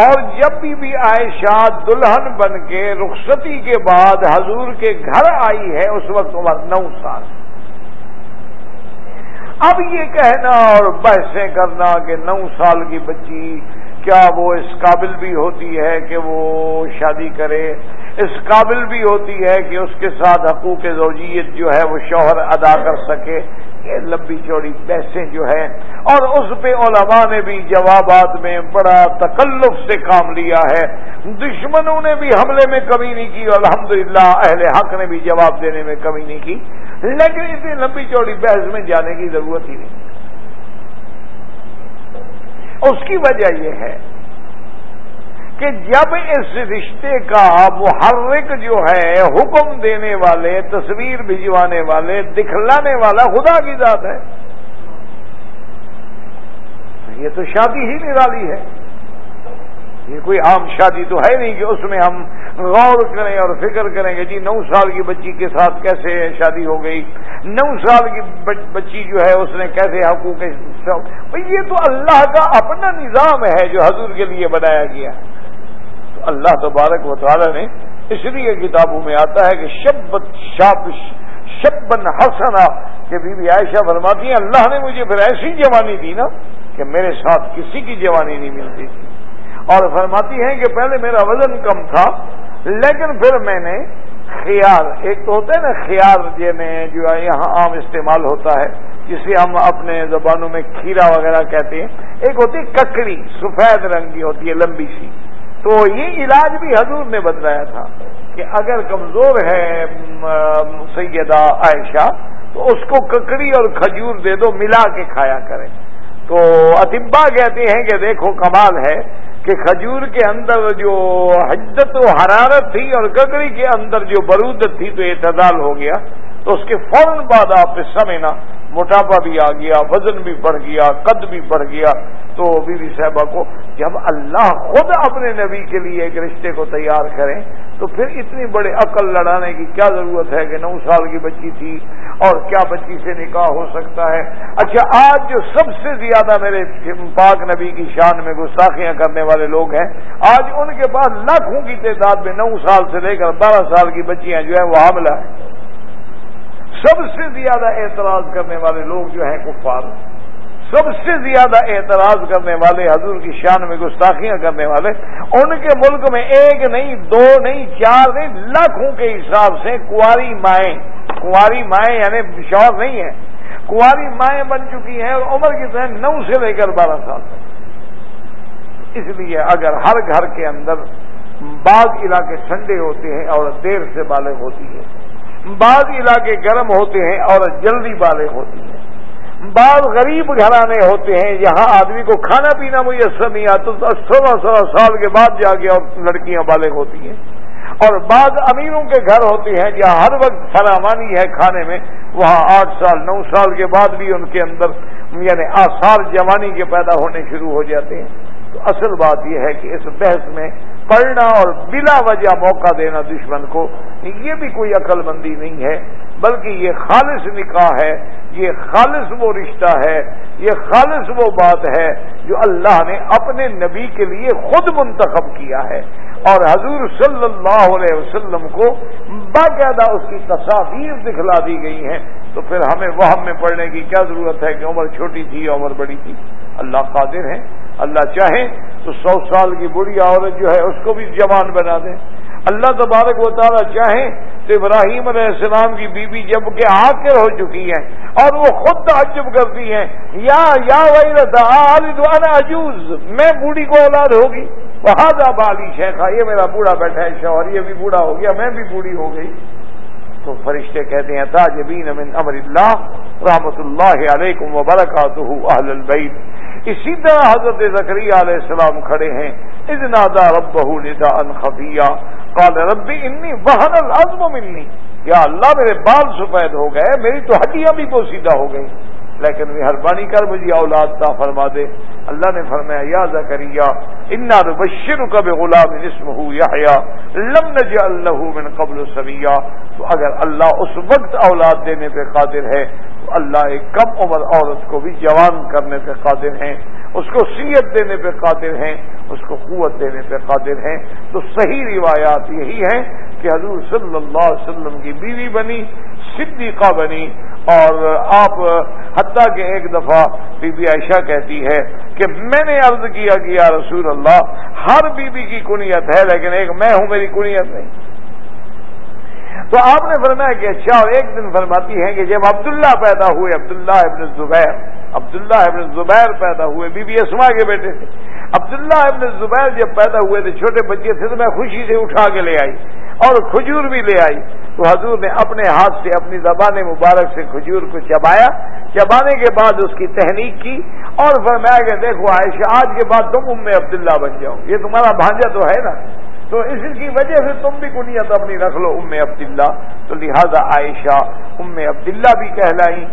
اور جب بھی, بھی عائشہ دلہن بن کے رخصتی کے بعد حضور کے گھر آئی ہے اس وقت عمر نو سال۔ اب یہ کہنا اور بحثیں کرنا کہ نو سال کی بچی کیا وہ اس قابل بھی ہوتی ہے کہ وہ شادی کرے؟ اس قابل بھی ہوتی ہے کہ اس کے ساتھ حقوق زوجیت جو ہے وہ شوہر ادا کر سکے، یہ لمبی چوڑی بحثیں جو ہے اور اس پہ علماء نے بھی جوابات میں بڑا تکلف سے کام لیا ہے۔ دشمنوں نے بھی حملے میں کمی نہیں کی اور الحمدللہ اہل حق نے بھی جواب دینے میں کمی نہیں کی۔ لیکن اتنی لمبی چوڑی بحث میں جانے کی ضرورت ہی نہیں۔ اس کی وجہ یہ ہے کہ جب اس رشتے کا محرک جو ہے حکم دینے والے، تصویر بھجوانے والے، دکھلانے والا خدا کی ذات ہے یہ تو شادی ہی نرالی ہے۔ یہ کوئی عام شادی تو ہے نہیں کہ اس میں ہم غور کریں اور فکر کریں گے جی نو سال کی بچی کے ساتھ کیسے شادی ہو گئی، نو سال کی بچی جو ہے اس نے کیسے حقوق، یہ تو اللہ کا اپنا نظام ہے جو حضور کے لیے بنایا گیا۔ ہے اللہ تبارک و تعالی نے اس لیے کتابوں میں آتا ہے کہ شبت شاپ شبن حسنا، کہ بی بی عائشہ فرماتی ہیں، اللہ نے مجھے پھر ایسی جوانی دی نا کہ میرے ساتھ کسی کی جوانی نہیں ملتی۔ تھی اور فرماتی ہیں کہ پہلے میرا وزن کم تھا، لیکن پھر میں نے خیال ایک تو ہوتا ہے نا خیال جینے جو یہاں عام استعمال ہوتا ہے، جسے ہم اپنے زبانوں میں کھیرا وغیرہ کہتے ہیں، ایک ہوتی ہے ککڑی، سفید رنگ کی ہوتی ہے، لمبی سی۔ تو یہ علاج بھی حضور نے بتلایا تھا کہ اگر کمزور ہے سیدہ عائشہ، تو اس کو ککڑی اور کھجور دے دو، ملا کے کھایا کرے۔ تو اطبا کہتے ہیں کہ دیکھو کمال ہے کہ کھجور کے اندر جو حجت و حرارت تھی اور ککڑی کے اندر جو برودت تھی تو اعتدال ہو گیا۔ تو اس کے فوراً بعد آپ سمجھنا موٹاپا بھی آ گیا، وزن بھی بڑھ گیا، قد بھی بڑھ گیا۔ تو بی بی صاحبہ کو جب اللہ خود اپنے نبی کے لیے ایک رشتے کو تیار کریں تو پھر اتنی بڑے عقل لڑانے کی کیا ضرورت ہے کہ نو سال کی بچی تھی اور کیا بچی سے نکاح ہو سکتا ہے۔ اچھا آج جو سب سے زیادہ میرے پاک نبی کی شان میں گستاخیاں کرنے والے لوگ ہیں، آج ان کے پاس لاکھوں کی تعداد میں نو سال سے لے کر بارہ سال کی بچیاں جو ہیں، وہ حاملہ ہیں۔ سب سے زیادہ اعتراض کرنے والے لوگ جو ہیں کفار، سب سے زیادہ اعتراض کرنے والے حضور کی شان میں گستاخیاں کرنے والے، ان کے ملک میں ایک نہیں، دو نہیں، چار نہیں، لاکھوں کے حساب سے کنواری مائیں کنواری مائیں یعنی شوق نہیں ہے کنواری مائیں بن چکی ہیں اور عمر کی طرح نو سے لے کر بارہ سال تک۔ اس لیے اگر ہر گھر کے اندر بعض علاقے ٹھنڈے ہوتے ہیں اور دیر سے بالغ ہوتی ہے۔ بعض علاقے گرم ہوتے ہیں اور جلدی بالغ ہوتی ہے بعض غریب گھرانے ہوتے ہیں جہاں آدمی کو کھانا پینا میسر نہیں آتا، تو سولہ سولہ سال کے بعد جا کے اور لڑکیاں بالغ ہوتی ہیں۔ اور بعض امیروں کے گھر ہوتے ہیں، جہاں ہر وقت فراوانی ہے کھانے میں، وہاں آٹھ سال، نو سال کے بعد بھی ان کے اندر یعنی آثار جوانی کے پیدا ہونے شروع ہو جاتے ہیں۔ تو اصل بات یہ ہے کہ اس بحث میں پڑھنا اور بلا وجہ موقع دینا دشمن کو، یہ بھی کوئی عقل مندی نہیں ہے، بلکہ یہ خالص نکاح ہے، یہ خالص وہ رشتہ ہے، یہ خالص وہ بات ہے جو اللہ نے اپنے نبی کے لیے خود منتخب کیا ہے۔ اور حضور صلی اللہ علیہ وسلم کو باقاعدہ اس کی تصاویر دکھلا دی گئی ہیں۔ تو پھر ہمیں وہ میں پڑھنے کی کیا ضرورت ہے کہ عمر چھوٹی تھی عمر بڑی تھی؟ اللہ قادر ہے اللہ چاہے تو سو سال کی بڑی عورت جو ہے اس کو بھی جوان بنا دیں۔ اللہ تبارک و تعالیٰ چاہیں تو ابراہیم علیہ السلام کی بیوی جبکہ آخر ہو چکی ہیں اور وہ خود تعجب کرتی ہیں، یا یا وہی عجوز، میں بوڑھی کو اولاد ہوگی۔ بہادا بالی شیخا یہ میرا بوڑھا بیٹھا ہے شوہر، یہ بھی بوڑھا ہو گیا، میں بھی بوڑھی ہو گئی۔ تو فرشتے کہتے ہیں، تاجبین من امر اللہ، رحمت اللہ علیکم وبرکاتہ، اہل البیت۔ اسی طرح حضرت زکری علیہ السلام کھڑے ہیں۔ از نادا رب ندا ان خفیہ۔ قال ربی انی وہن العظم منی۔ یا اللہ میرے بال سفید ہو گئے، میری تو ہڈیاں بھی بوسیدہ ہو گئی لیکن مہربانی کر مجھے اولاد کا فرما دے۔ اللہ نے فرمایا، یا زکریا، انا بشر کب غلام نسم ہو یا لم نج اللہ من قبل سریا تو اگر اللہ اس وقت اولاد دینے پہ قادر ہے، تو اللہ ایک کم عمر عورت کو بھی جوان کرنے پہ قادر ہیں۔ اس کو سیت دینے پہ قادر ہیں، اس کو قوت دینے پہ قادر ہیں۔ تو صحیح روایات یہی ہیں کہ حضور صلی اللہ علیہ وسلم کی بیوی بنی، صدیقہ بنی اور آپ حتیٰ کہ ایک دفعہ بی بی عائشہ کہتی ہے کہ میں نے عرض کیا کہ یا رسول اللہ، ہر بیوی بی کی کنیت ہے لیکن ایک میں ہوں، میری کنیت نہیں۔ تو آپ نے فرمایا کہ اچھا اور ایک دن فرماتی ہیں کہ جب عبداللہ پیدا ہوئے، عبداللہ ابن زبیر، عبداللہ ابن زبیر پیدا ہوئے، بی بی اسما کے بیٹے تھے۔ عبداللہ ابن زبیر جب پیدا ہوئے تھے چھوٹے بچے تھے تو میں خوشی سے اٹھا کے لے آئی۔ اور کھجور بھی لے آئی تو حضور نے اپنے ہاتھ سے اپنی زبان مبارک سے کھجور کو چبایا۔ چبانے کے بعد اس کی تحریک کی اور فرمایا کہ دیکھو عائشہ، آج کے بعد تم ام عبداللہ بن جاؤ۔ یہ تمہارا بھانجا تو ہے نا۔ تو اس کی وجہ سے تم بھی کنیت اپنی رکھ لو ام عبداللہ۔ تو لہذا عائشہ ام عبداللہ بھی کہلائی